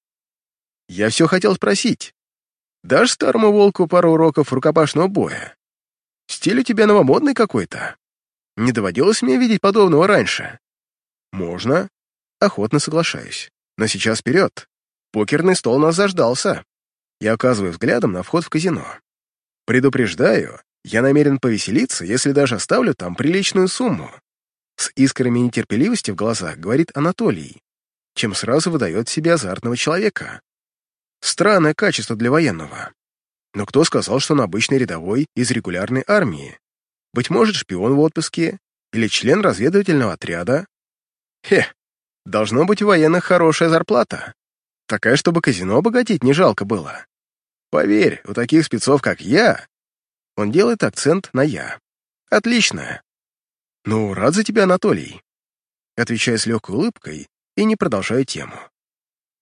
[SPEAKER 1] «Я все хотел спросить. Дашь старому волку пару уроков рукопашного боя? Стиль у тебя новомодный какой-то. Не доводилось мне видеть подобного раньше». «Можно». Охотно соглашаюсь. «Но сейчас вперед. Покерный стол нас заждался». Я указываю взглядом на вход в казино. «Предупреждаю, я намерен повеселиться, если даже оставлю там приличную сумму. С искрами нетерпеливости в глазах говорит Анатолий, чем сразу выдает себе азартного человека. Странное качество для военного. Но кто сказал, что он обычный рядовой из регулярной армии? Быть может, шпион в отпуске или член разведывательного отряда? Хе, должно быть у военных хорошая зарплата. Такая, чтобы казино обогатить не жалко было. Поверь, у таких спецов, как я... Он делает акцент на «я». Отлично. «Ну, рад за тебя, Анатолий», отвечая с легкой улыбкой и не продолжаю тему.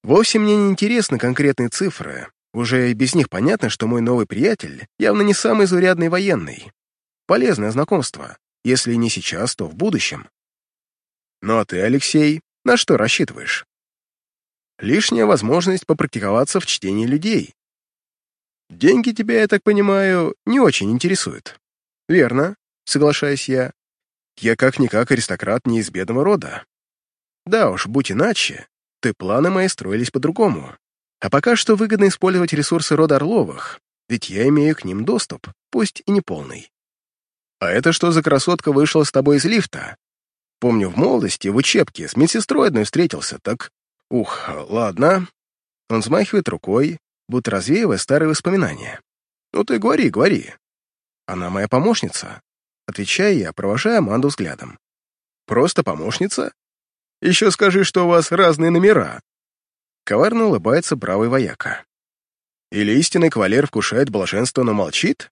[SPEAKER 1] Вовсе мне не интересны конкретные цифры. Уже и без них понятно, что мой новый приятель явно не самый заурядный военный. Полезное знакомство. Если не сейчас, то в будущем. Ну а ты, Алексей, на что рассчитываешь? Лишняя возможность попрактиковаться в чтении людей. Деньги тебя, я так понимаю, не очень интересуют. Верно, соглашаюсь я. Я как-никак аристократ не из бедного рода. Да уж, будь иначе, и планы мои строились по-другому. А пока что выгодно использовать ресурсы рода Орловых, ведь я имею к ним доступ, пусть и не полный. А это что за красотка вышла с тобой из лифта? Помню, в молодости, в учебке, с медсестрой одной встретился, так... Ух, ладно. Он взмахивает рукой, будто развеивая старые воспоминания. Ну ты говори, говори. Она моя помощница. Отвечаю я, провожая Аманду взглядом. «Просто помощница? Еще скажи, что у вас разные номера». Коварно улыбается бравый вояка. «Или истинный кавалер вкушает блаженство, но молчит?»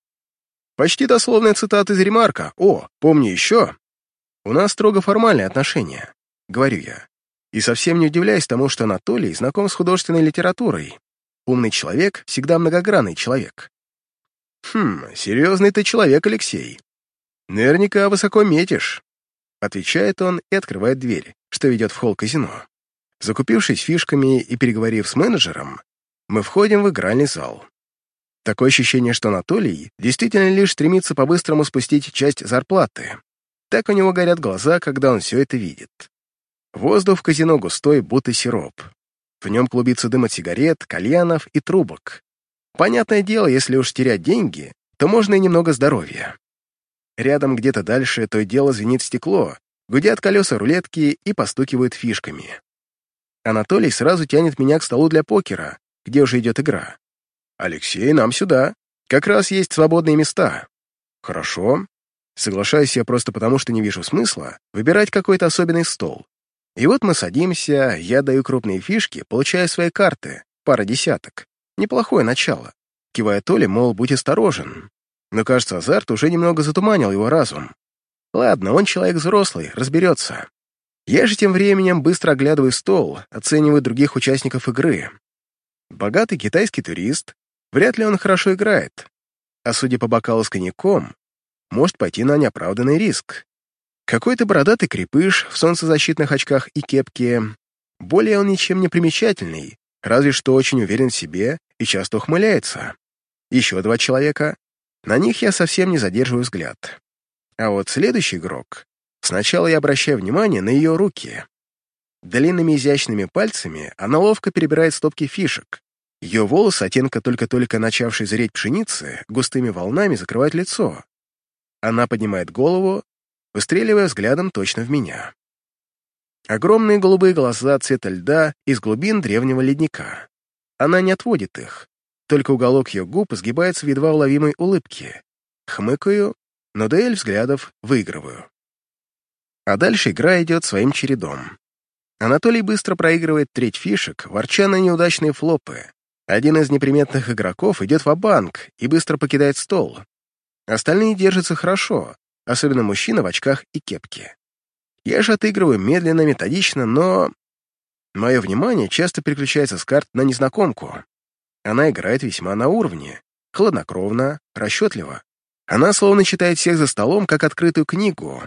[SPEAKER 1] Почти дословная цитата из ремарка. «О, помни еще!» «У нас строго формальные отношения», — говорю я. И совсем не удивляюсь тому, что Анатолий знаком с художественной литературой. Умный человек всегда многогранный человек. «Хм, серьезный ты человек, Алексей», «Наверняка высоко метишь», — отвечает он и открывает дверь, что ведет в холл казино. Закупившись фишками и переговорив с менеджером, мы входим в игральный зал. Такое ощущение, что Анатолий действительно лишь стремится по-быстрому спустить часть зарплаты. Так у него горят глаза, когда он все это видит. Воздух в казино густой, будто сироп. В нем клубится дым от сигарет, кальянов и трубок. Понятное дело, если уж терять деньги, то можно и немного здоровья. Рядом где-то дальше то и дело звенит стекло, гудят колеса рулетки и постукивают фишками. Анатолий сразу тянет меня к столу для покера, где уже идет игра. «Алексей, нам сюда. Как раз есть свободные места». «Хорошо». Соглашаюсь я просто потому, что не вижу смысла выбирать какой-то особенный стол. И вот мы садимся, я даю крупные фишки, получая свои карты, пара десяток. Неплохое начало. Кивая Толе, мол, будь осторожен. Но, кажется, азарт уже немного затуманил его разум. Ладно, он человек взрослый, разберется. Я же тем временем быстро оглядываю стол, оцениваю других участников игры. Богатый китайский турист, вряд ли он хорошо играет. А судя по бокалу с коньяком, может пойти на неоправданный риск. Какой-то бородатый крепыш в солнцезащитных очках и кепке. Более он ничем не примечательный, разве что очень уверен в себе и часто ухмыляется. Еще два человека. На них я совсем не задерживаю взгляд. А вот следующий игрок. Сначала я обращаю внимание на ее руки. Длинными изящными пальцами она ловко перебирает стопки фишек. Ее волосы, оттенка только-только начавшей зреть пшеницы, густыми волнами закрывают лицо. Она поднимает голову, выстреливая взглядом точно в меня. Огромные голубые глаза цвета льда из глубин древнего ледника. Она не отводит их, только уголок ее губ сгибается в едва уловимой улыбке. Хмыкаю, но дуэль взглядов выигрываю. А дальше игра идет своим чередом. Анатолий быстро проигрывает треть фишек, ворча на неудачные флопы. Один из неприметных игроков идет в банк и быстро покидает стол. Остальные держатся хорошо, особенно мужчина в очках и кепке. Я же отыгрываю медленно, методично, но... Мое внимание часто переключается с карт на незнакомку. Она играет весьма на уровне, хладнокровно, расчетливо. Она словно читает всех за столом, как открытую книгу.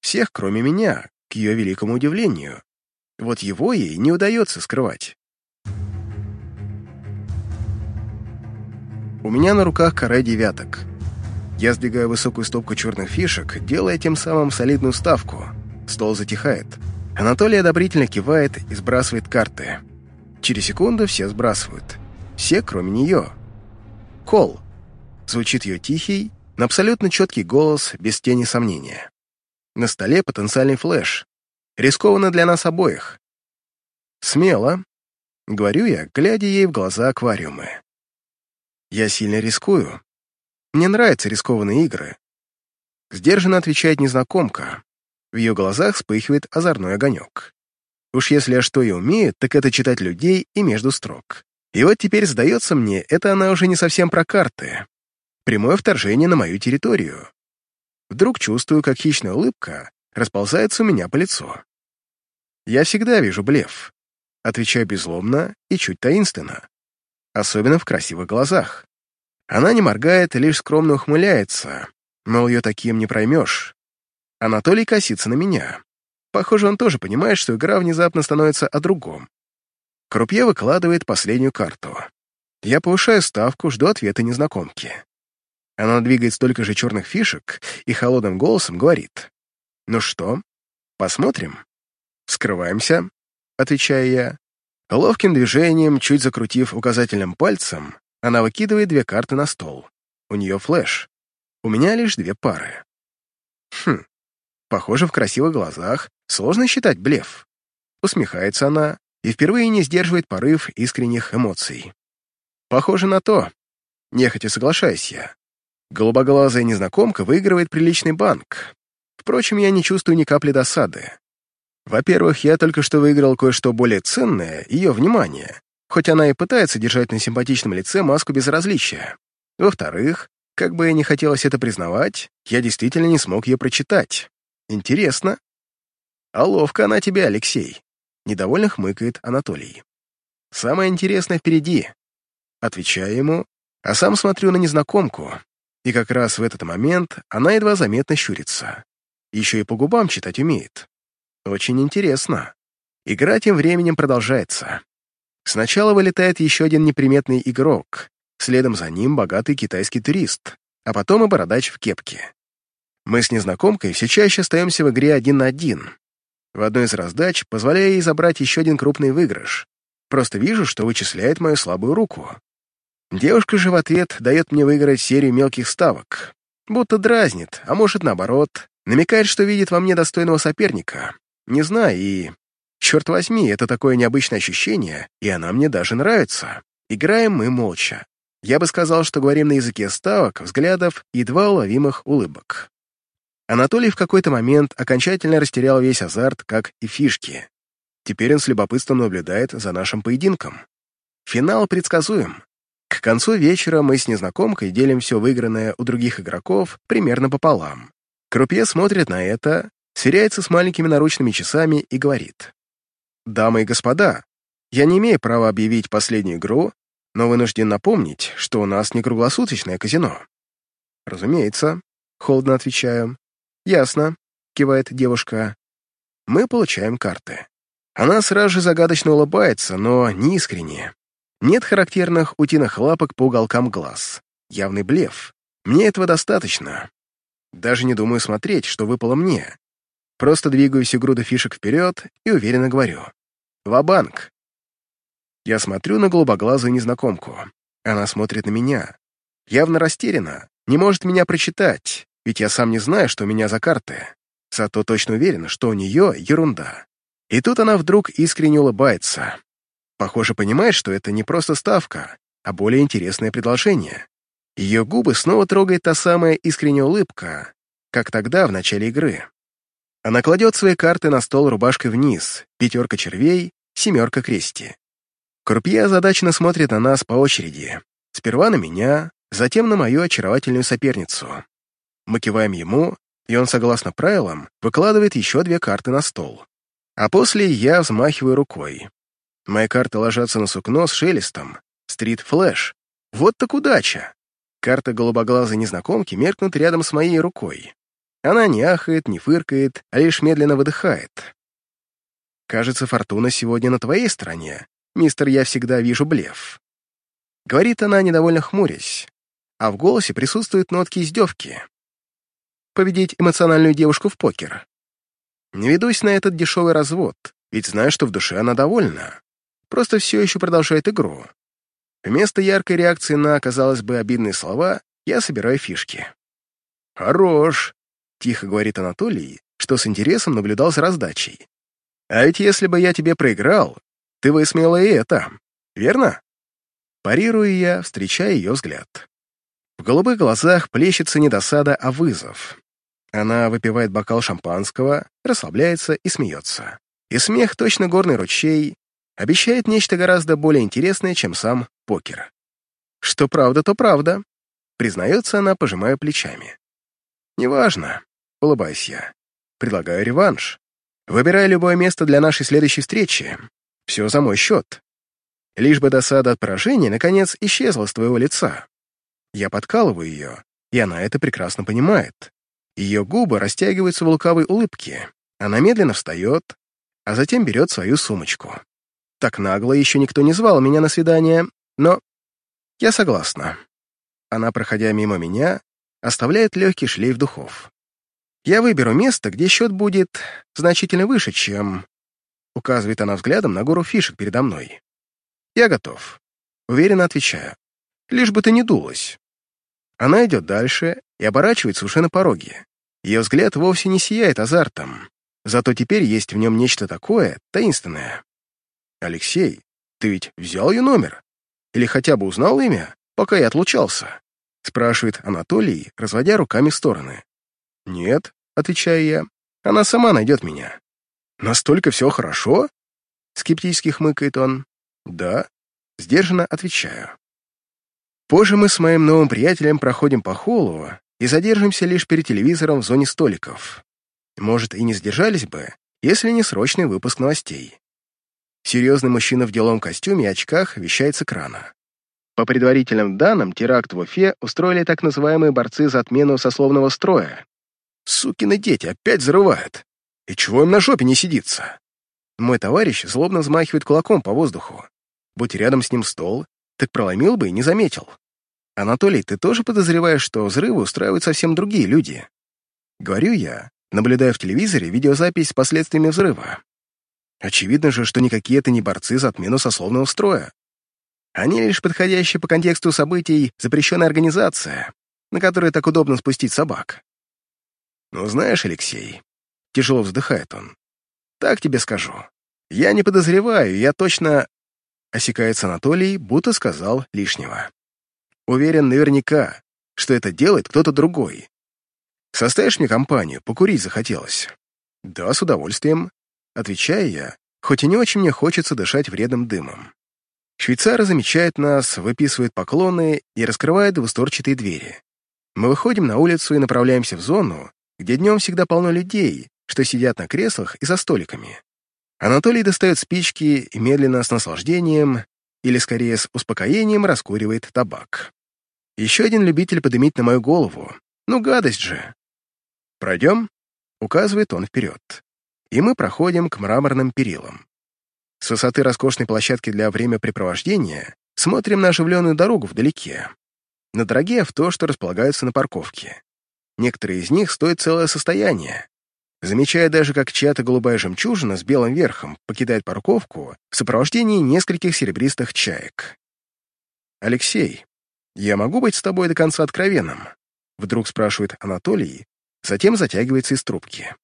[SPEAKER 1] Всех, кроме меня, к ее великому удивлению. Вот его ей не удается скрывать. У меня на руках каре девяток. Я сдвигаю высокую стопку черных фишек, делая тем самым солидную ставку. Стол затихает. Анатолий одобрительно кивает и сбрасывает карты. Через секунду все сбрасывают. Все, кроме нее. «Кол!» Звучит ее тихий, но абсолютно четкий голос, без тени сомнения. На столе потенциальный флеш. Рискованно для нас обоих. «Смело», — говорю я, глядя ей в глаза аквариумы. «Я сильно рискую, мне нравятся рискованные игры. Сдержанно отвечает незнакомка. В ее глазах вспыхивает озорной огонек. Уж если я что и умею, так это читать людей и между строк. И вот теперь, сдается мне, это она уже не совсем про карты. Прямое вторжение на мою территорию. Вдруг чувствую, как хищная улыбка расползается у меня по лицу. Я всегда вижу блеф. Отвечаю безломно и чуть таинственно. Особенно в красивых глазах. Она не моргает, лишь скромно ухмыляется, мол, ее таким не проймешь. Анатолий косится на меня. Похоже, он тоже понимает, что игра внезапно становится о другом. Крупье выкладывает последнюю карту. Я повышаю ставку, жду ответа незнакомки. Она двигает столько же черных фишек и холодным голосом говорит. «Ну что, посмотрим?» «Скрываемся», — отвечаю я. Ловким движением, чуть закрутив указательным пальцем, она выкидывает две карты на стол. У нее флеш. У меня лишь две пары. Хм, похоже, в красивых глазах сложно считать блеф. Усмехается она и впервые не сдерживает порыв искренних эмоций. Похоже на то. Нехотя соглашаюсь я. Голубоглазая незнакомка выигрывает приличный банк. Впрочем, я не чувствую ни капли досады. Во-первых, я только что выиграл кое-что более ценное, ее внимание, хоть она и пытается держать на симпатичном лице маску безразличия. Во-вторых, как бы я не хотелось это признавать, я действительно не смог ее прочитать. Интересно. А ловко она тебе, Алексей. Недовольно хмыкает Анатолий. Самое интересное впереди. Отвечаю ему, а сам смотрю на незнакомку. И как раз в этот момент она едва заметно щурится. Еще и по губам читать умеет. Очень интересно. Игра тем временем продолжается. Сначала вылетает еще один неприметный игрок, следом за ним богатый китайский турист, а потом и бородач в кепке. Мы с незнакомкой все чаще остаемся в игре один на один. В одной из раздач позволяю ей забрать еще один крупный выигрыш. Просто вижу, что вычисляет мою слабую руку. Девушка же в ответ дает мне выиграть серию мелких ставок. Будто дразнит, а может, наоборот, намекает, что видит во мне достойного соперника. Не знаю, и... Черт возьми, это такое необычное ощущение, и она мне даже нравится. Играем мы молча. Я бы сказал, что говорим на языке ставок, взглядов и два уловимых улыбок. Анатолий в какой-то момент окончательно растерял весь азарт, как и фишки. Теперь он с любопытством наблюдает за нашим поединком. Финал предсказуем. К концу вечера мы с незнакомкой делим все выигранное у других игроков примерно пополам. Крупье смотрит на это, сверяется с маленькими наручными часами и говорит. «Дамы и господа, я не имею права объявить последнюю игру, но вынужден напомнить, что у нас не круглосуточное казино». «Разумеется», — холодно отвечаю. «Ясно», — кивает девушка. Мы получаем карты. Она сразу же загадочно улыбается, но не искренне. Нет характерных утиных лапок по уголкам глаз. Явный блеф. Мне этого достаточно. Даже не думаю смотреть, что выпало мне. Просто двигаю всю груду фишек вперед и уверенно говорю. «Ва-банк!» Я смотрю на голубоглазую незнакомку. Она смотрит на меня. Явно растеряна, не может меня прочитать, ведь я сам не знаю, что у меня за карты. Зато точно уверен, что у нее ерунда. И тут она вдруг искренне улыбается. Похоже, понимает, что это не просто ставка, а более интересное предложение. Ее губы снова трогает та самая искренняя улыбка, как тогда, в начале игры. Она кладет свои карты на стол рубашкой вниз, пятерка червей, семерка крести. Крупье озадаченно смотрит на нас по очереди. Сперва на меня, затем на мою очаровательную соперницу. Мы киваем ему, и он, согласно правилам, выкладывает еще две карты на стол. А после я взмахиваю рукой. Мои карты ложатся на сукно с шелестом. Стрит-флэш. Вот так удача. Карты голубоглазой незнакомки меркнут рядом с моей рукой. Она не ахает, не фыркает, а лишь медленно выдыхает. «Кажется, фортуна сегодня на твоей стороне. Мистер, я всегда вижу блеф». Говорит она, недовольно хмурясь, а в голосе присутствуют нотки издевки победить эмоциональную девушку в покер. Не ведусь на этот дешевый развод, ведь знаю, что в душе она довольна. Просто все еще продолжает игру. Вместо яркой реакции на, казалось бы, обидные слова, я собираю фишки. «Хорош», — тихо говорит Анатолий, что с интересом наблюдал за раздачей. «А ведь если бы я тебе проиграл, ты высмеяла и это, верно?» Парирую я, встречая ее взгляд. В голубых глазах плещется не досада, а вызов. Она выпивает бокал шампанского, расслабляется и смеется. И смех, точно горный ручей, обещает нечто гораздо более интересное, чем сам покер. Что правда, то правда, признается она, пожимая плечами. Неважно, улыбаюсь я. Предлагаю реванш. Выбирай любое место для нашей следующей встречи. Все за мой счет. Лишь бы досада от поражения, наконец, исчезла с твоего лица. Я подкалываю ее, и она это прекрасно понимает. Ее губы растягиваются в лукавой улыбке. Она медленно встает, а затем берет свою сумочку. Так нагло еще никто не звал меня на свидание, но я согласна. Она, проходя мимо меня, оставляет легкий шлейф духов. Я выберу место, где счет будет значительно выше, чем... Указывает она взглядом на гору фишек передо мной. Я готов. Уверенно отвечаю. Лишь бы ты не дулась. Она идет дальше и оборачивается уже на пороге. Ее взгляд вовсе не сияет азартом, зато теперь есть в нем нечто такое таинственное. «Алексей, ты ведь взял ее номер? Или хотя бы узнал имя, пока я отлучался?» спрашивает Анатолий, разводя руками в стороны. «Нет», — отвечаю я, — «она сама найдет меня». «Настолько все хорошо?» Скептически хмыкает он. «Да», — сдержанно отвечаю. Позже мы с моим новым приятелем проходим по холлу и задержимся лишь перед телевизором в зоне столиков. Может, и не сдержались бы, если не срочный выпуск новостей. Серьезный мужчина в деловом костюме и очках вещает с экрана. По предварительным данным, теракт в Уфе устроили так называемые борцы за отмену сословного строя. Сукины дети опять взрывают. И чего им на жопе не сидится? Мой товарищ злобно взмахивает кулаком по воздуху. Будь рядом с ним стол, так проломил бы и не заметил. Анатолий, ты тоже подозреваешь, что взрывы устраивают совсем другие люди? Говорю я, наблюдая в телевизоре видеозапись с последствиями взрыва. Очевидно же, что никакие это не борцы за отмену сословного строя. Они лишь подходящая по контексту событий запрещенная организация, на которую так удобно спустить собак. Ну, знаешь, Алексей, тяжело вздыхает он, так тебе скажу. Я не подозреваю, я точно... Осекается Анатолий, будто сказал лишнего. Уверен наверняка, что это делает кто-то другой. Составишь мне компанию, покурить захотелось. Да, с удовольствием. Отвечаю я, хоть и не очень мне хочется дышать вредным дымом. Швейцар замечает нас, выписывает поклоны и раскрывает двусторчатые двери. Мы выходим на улицу и направляемся в зону, где днем всегда полно людей, что сидят на креслах и за столиками. Анатолий достает спички и медленно, с наслаждением, или скорее с успокоением, раскуривает табак. Еще один любитель подымить на мою голову. Ну, гадость же. «Пройдем?» — указывает он вперед. И мы проходим к мраморным перилам. С высоты роскошной площадки для времяпрепровождения смотрим на оживленную дорогу вдалеке. На дорогие авто, что располагаются на парковке. Некоторые из них стоят целое состояние. Замечая даже, как чья-то голубая жемчужина с белым верхом покидает парковку в сопровождении нескольких серебристых чаек. «Алексей, я могу быть с тобой до конца откровенным?» Вдруг спрашивает Анатолий, затем затягивается из трубки.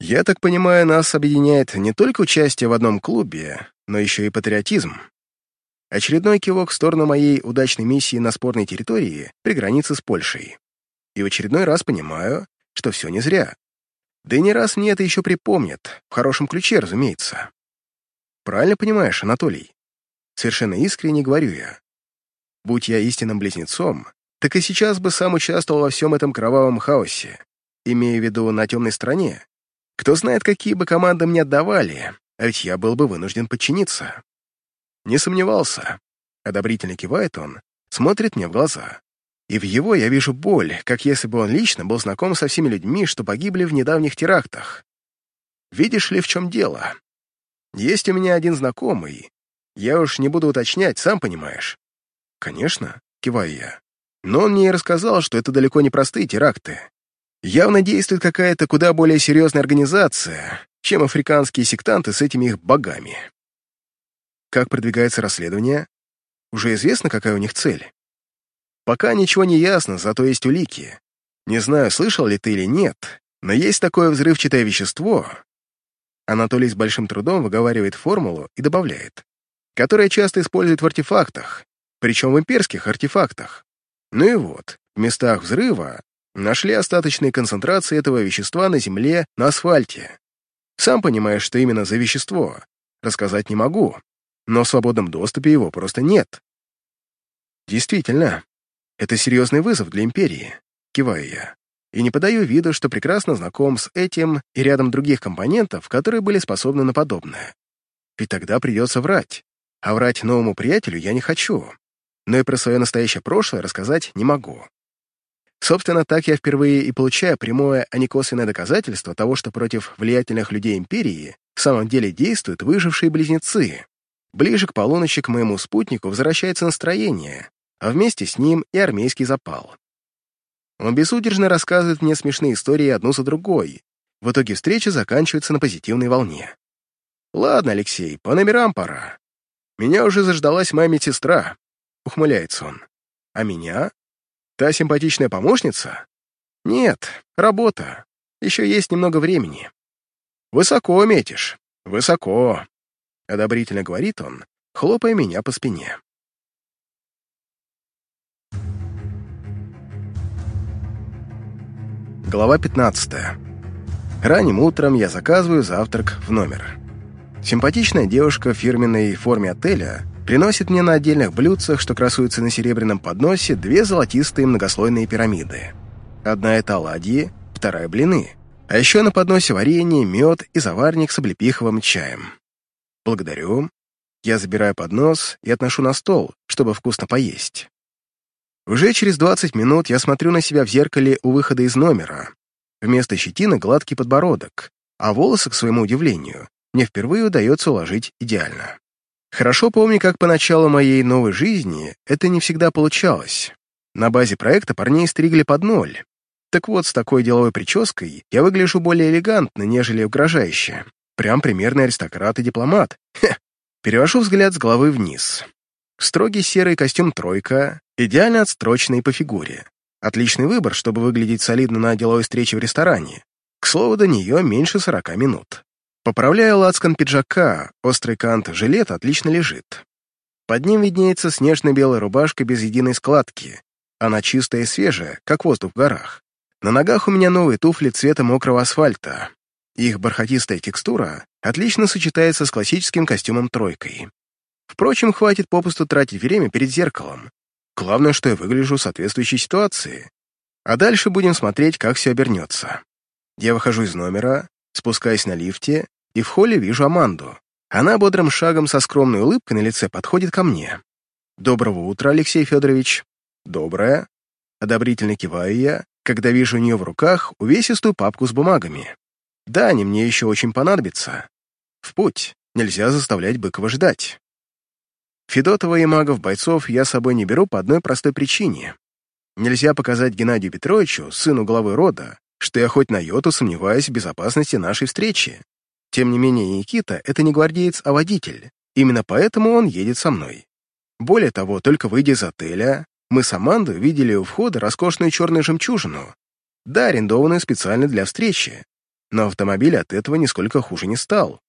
[SPEAKER 1] «Я так понимаю, нас объединяет не только участие в одном клубе, но еще и патриотизм. Очередной кивок в сторону моей удачной миссии на спорной территории при границе с Польшей. И в очередной раз понимаю, что все не зря. Да и не раз мне это еще припомнят, в хорошем ключе, разумеется. Правильно понимаешь, Анатолий? Совершенно искренне говорю я. Будь я истинным близнецом, так и сейчас бы сам участвовал во всем этом кровавом хаосе, имея в виду на темной стороне. Кто знает, какие бы команды мне отдавали, а ведь я был бы вынужден подчиниться. Не сомневался. Одобрительно кивает он, смотрит мне в глаза. И в его я вижу боль, как если бы он лично был знаком со всеми людьми, что погибли в недавних терактах. Видишь ли, в чем дело? Есть у меня один знакомый. Я уж не буду уточнять, сам понимаешь. Конечно, киваю я. Но он мне и рассказал, что это далеко не простые теракты. Явно действует какая-то куда более серьезная организация, чем африканские сектанты с этими их богами. Как продвигается расследование? Уже известно, какая у них цель? Пока ничего не ясно, зато есть улики. Не знаю, слышал ли ты или нет, но есть такое взрывчатое вещество. Анатолий с большим трудом выговаривает формулу и добавляет, которое часто используют в артефактах, причем в имперских артефактах. Ну и вот, в местах взрыва нашли остаточные концентрации этого вещества на земле, на асфальте. Сам понимаешь, что именно за вещество. Рассказать не могу, но в свободном доступе его просто нет. Действительно, это серьезный вызов для империи, киваю я. И не подаю виду, что прекрасно знаком с этим и рядом других компонентов, которые были способны на подобное. Ведь тогда придется врать. А врать новому приятелю я не хочу. Но и про свое настоящее прошлое рассказать не могу. Собственно, так я впервые и получаю прямое, а не косвенное доказательство того, что против влиятельных людей империи в самом деле действуют выжившие близнецы. Ближе к полуночи к моему спутнику возвращается настроение, а вместе с ним и армейский запал. Он безудержно рассказывает мне смешные истории одну за другой. В итоге встреча заканчивается на позитивной волне. «Ладно, Алексей, по номерам пора. Меня уже заждалась моя медсестра», — ухмыляется он. «А меня? Та симпатичная помощница? Нет, работа. Еще есть немного времени». «Высоко метишь, высоко», — одобрительно говорит он, хлопая меня по спине. Глава 15. Ранним утром я заказываю завтрак в номер. Симпатичная девушка в фирменной форме отеля приносит мне на отдельных блюдцах, что красуются на серебряном подносе, две золотистые многослойные пирамиды. Одна — это оладьи, вторая — блины. А еще на подносе варенье, мед и заварник с облепиховым чаем. Благодарю. Я забираю поднос и отношу на стол, чтобы вкусно поесть. Уже через 20 минут я смотрю на себя в зеркале у выхода из номера. Вместо щетины гладкий подбородок, а волосы, к своему удивлению, мне впервые удается уложить идеально. Хорошо помню, как поначалу моей новой жизни это не всегда получалось. На базе проекта парней стригли под ноль. Так вот, с такой деловой прической я выгляжу более элегантно, нежели угрожающе. Прям примерный аристократ и дипломат. Хе. Перевожу взгляд с головы вниз. Строгий серый костюм «тройка», идеально отстроченный по фигуре. Отличный выбор, чтобы выглядеть солидно на деловой встрече в ресторане. К слову, до нее меньше 40 минут. Поправляю лацкан пиджака, острый кант жилет отлично лежит. Под ним виднеется снежно-белая рубашка без единой складки. Она чистая и свежая, как воздух в горах. На ногах у меня новые туфли цвета мокрого асфальта. Их бархатистая текстура отлично сочетается с классическим костюмом тройкой. Впрочем, хватит попусту тратить время перед зеркалом. Главное, что я выгляжу в соответствующей ситуации. А дальше будем смотреть, как все обернется. Я выхожу из номера, спускаюсь на лифте, и в холле вижу Аманду. Она бодрым шагом со скромной улыбкой на лице подходит ко мне. «Доброго утра, Алексей Федорович». «Доброе». Одобрительно киваю я, когда вижу у нее в руках увесистую папку с бумагами. Да, они мне еще очень понадобятся. В путь. Нельзя заставлять Быкова ждать. Федотова и магов-бойцов я с собой не беру по одной простой причине. Нельзя показать Геннадию Петровичу, сыну главы рода, что я хоть на йоту сомневаюсь в безопасности нашей встречи. Тем не менее, Никита — это не гвардеец, а водитель. Именно поэтому он едет со мной. Более того, только выйдя из отеля, мы с Амандой видели у входа роскошную черную жемчужину, да, арендованную специально для встречи, но автомобиль от этого нисколько хуже не стал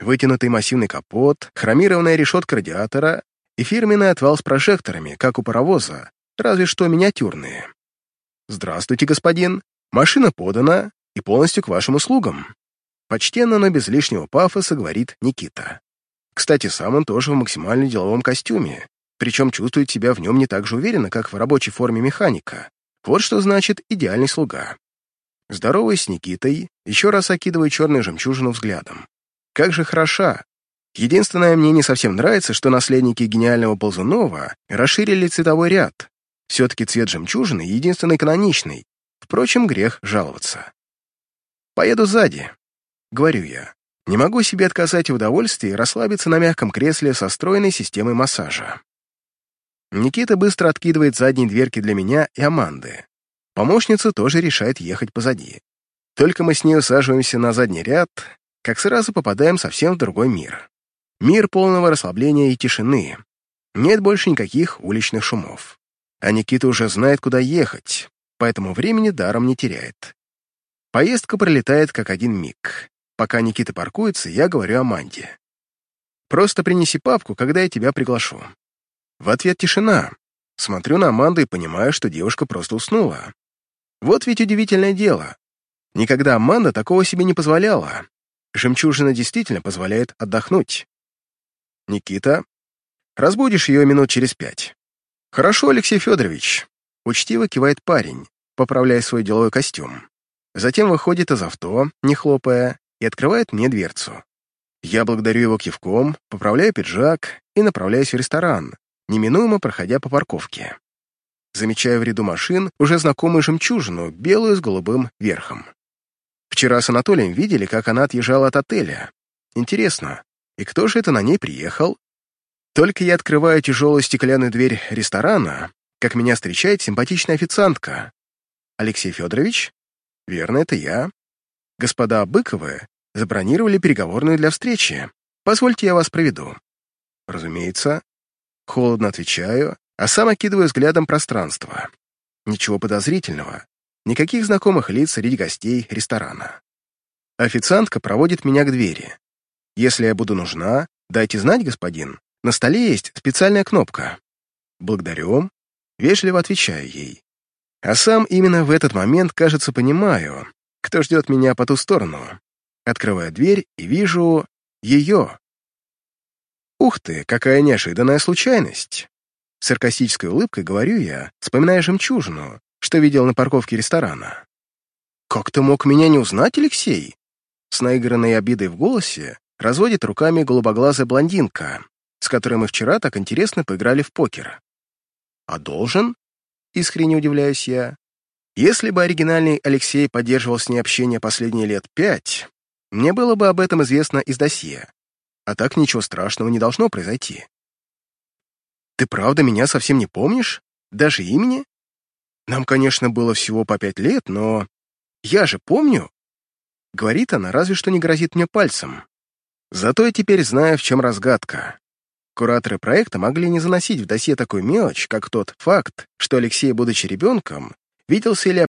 [SPEAKER 1] вытянутый массивный капот, хромированная решетка радиатора и фирменный отвал с прожекторами, как у паровоза, разве что миниатюрные. «Здравствуйте, господин. Машина подана и полностью к вашим услугам». Почтенно, но без лишнего пафоса говорит Никита. Кстати, сам он тоже в максимально деловом костюме, причем чувствует себя в нем не так же уверенно, как в рабочей форме механика. Вот что значит идеальный слуга. Здороваясь с Никитой, еще раз окидываю черную жемчужину взглядом. Как же хороша! Единственное, мне не совсем нравится, что наследники гениального Ползунова расширили цветовой ряд. Все-таки цвет жемчужины единственный каноничный. Впрочем, грех жаловаться. «Поеду сзади», — говорю я. Не могу себе отказать в удовольствии расслабиться на мягком кресле со стройной системой массажа. Никита быстро откидывает задние дверки для меня и Аманды. Помощница тоже решает ехать позади. Только мы с ней усаживаемся на задний ряд, как сразу попадаем совсем в другой мир. Мир полного расслабления и тишины. Нет больше никаких уличных шумов. А Никита уже знает, куда ехать, поэтому времени даром не теряет. Поездка пролетает как один миг. Пока Никита паркуется, я говорю Аманде. «Просто принеси папку, когда я тебя приглашу». В ответ тишина. Смотрю на Аманду и понимаю, что девушка просто уснула. Вот ведь удивительное дело. Никогда Аманда такого себе не позволяла, Жемчужина действительно позволяет отдохнуть. Никита, разбудишь ее минут через пять. Хорошо, Алексей Федорович. Учтиво кивает парень, поправляя свой деловой костюм. Затем выходит из авто, не хлопая, и открывает мне дверцу. Я благодарю его кивком, поправляю пиджак и направляюсь в ресторан, неминуемо проходя по парковке. Замечаю в ряду машин уже знакомую жемчужину, белую с голубым верхом. Вчера с Анатолием видели, как она отъезжала от отеля. Интересно, и кто же это на ней приехал? Только я открываю тяжелую стеклянную дверь ресторана, как меня встречает симпатичная официантка. Алексей Федорович? Верно, это я. Господа Быковы забронировали переговорную для встречи. Позвольте, я вас проведу. Разумеется. Холодно отвечаю, а сам окидываю взглядом пространство. Ничего подозрительного. Никаких знакомых лиц среди гостей ресторана. Официантка проводит меня к двери. Если я буду нужна, дайте знать, господин. На столе есть специальная кнопка. Благодарю. Вежливо отвечаю ей. А сам именно в этот момент, кажется, понимаю, кто ждет меня по ту сторону. Открываю дверь и вижу ее. Ух ты, какая неожиданная случайность. Саркастической улыбкой говорю я, вспоминая жемчужину, что видел на парковке ресторана. «Как ты мог меня не узнать, Алексей?» С наигранной обидой в голосе разводит руками голубоглазая блондинка, с которой мы вчера так интересно поиграли в покер. «А должен?» — искренне удивляюсь я. «Если бы оригинальный Алексей поддерживал с ней общение последние лет пять, мне было бы об этом известно из досье. А так ничего страшного не должно произойти». «Ты правда меня совсем не помнишь? Даже имени?» Нам, конечно, было всего по пять лет, но я же помню. Говорит она, разве что не грозит мне пальцем. Зато я теперь знаю, в чем разгадка. Кураторы проекта могли не заносить в досье такую мелочь, как тот факт, что Алексей, будучи ребенком, виделся или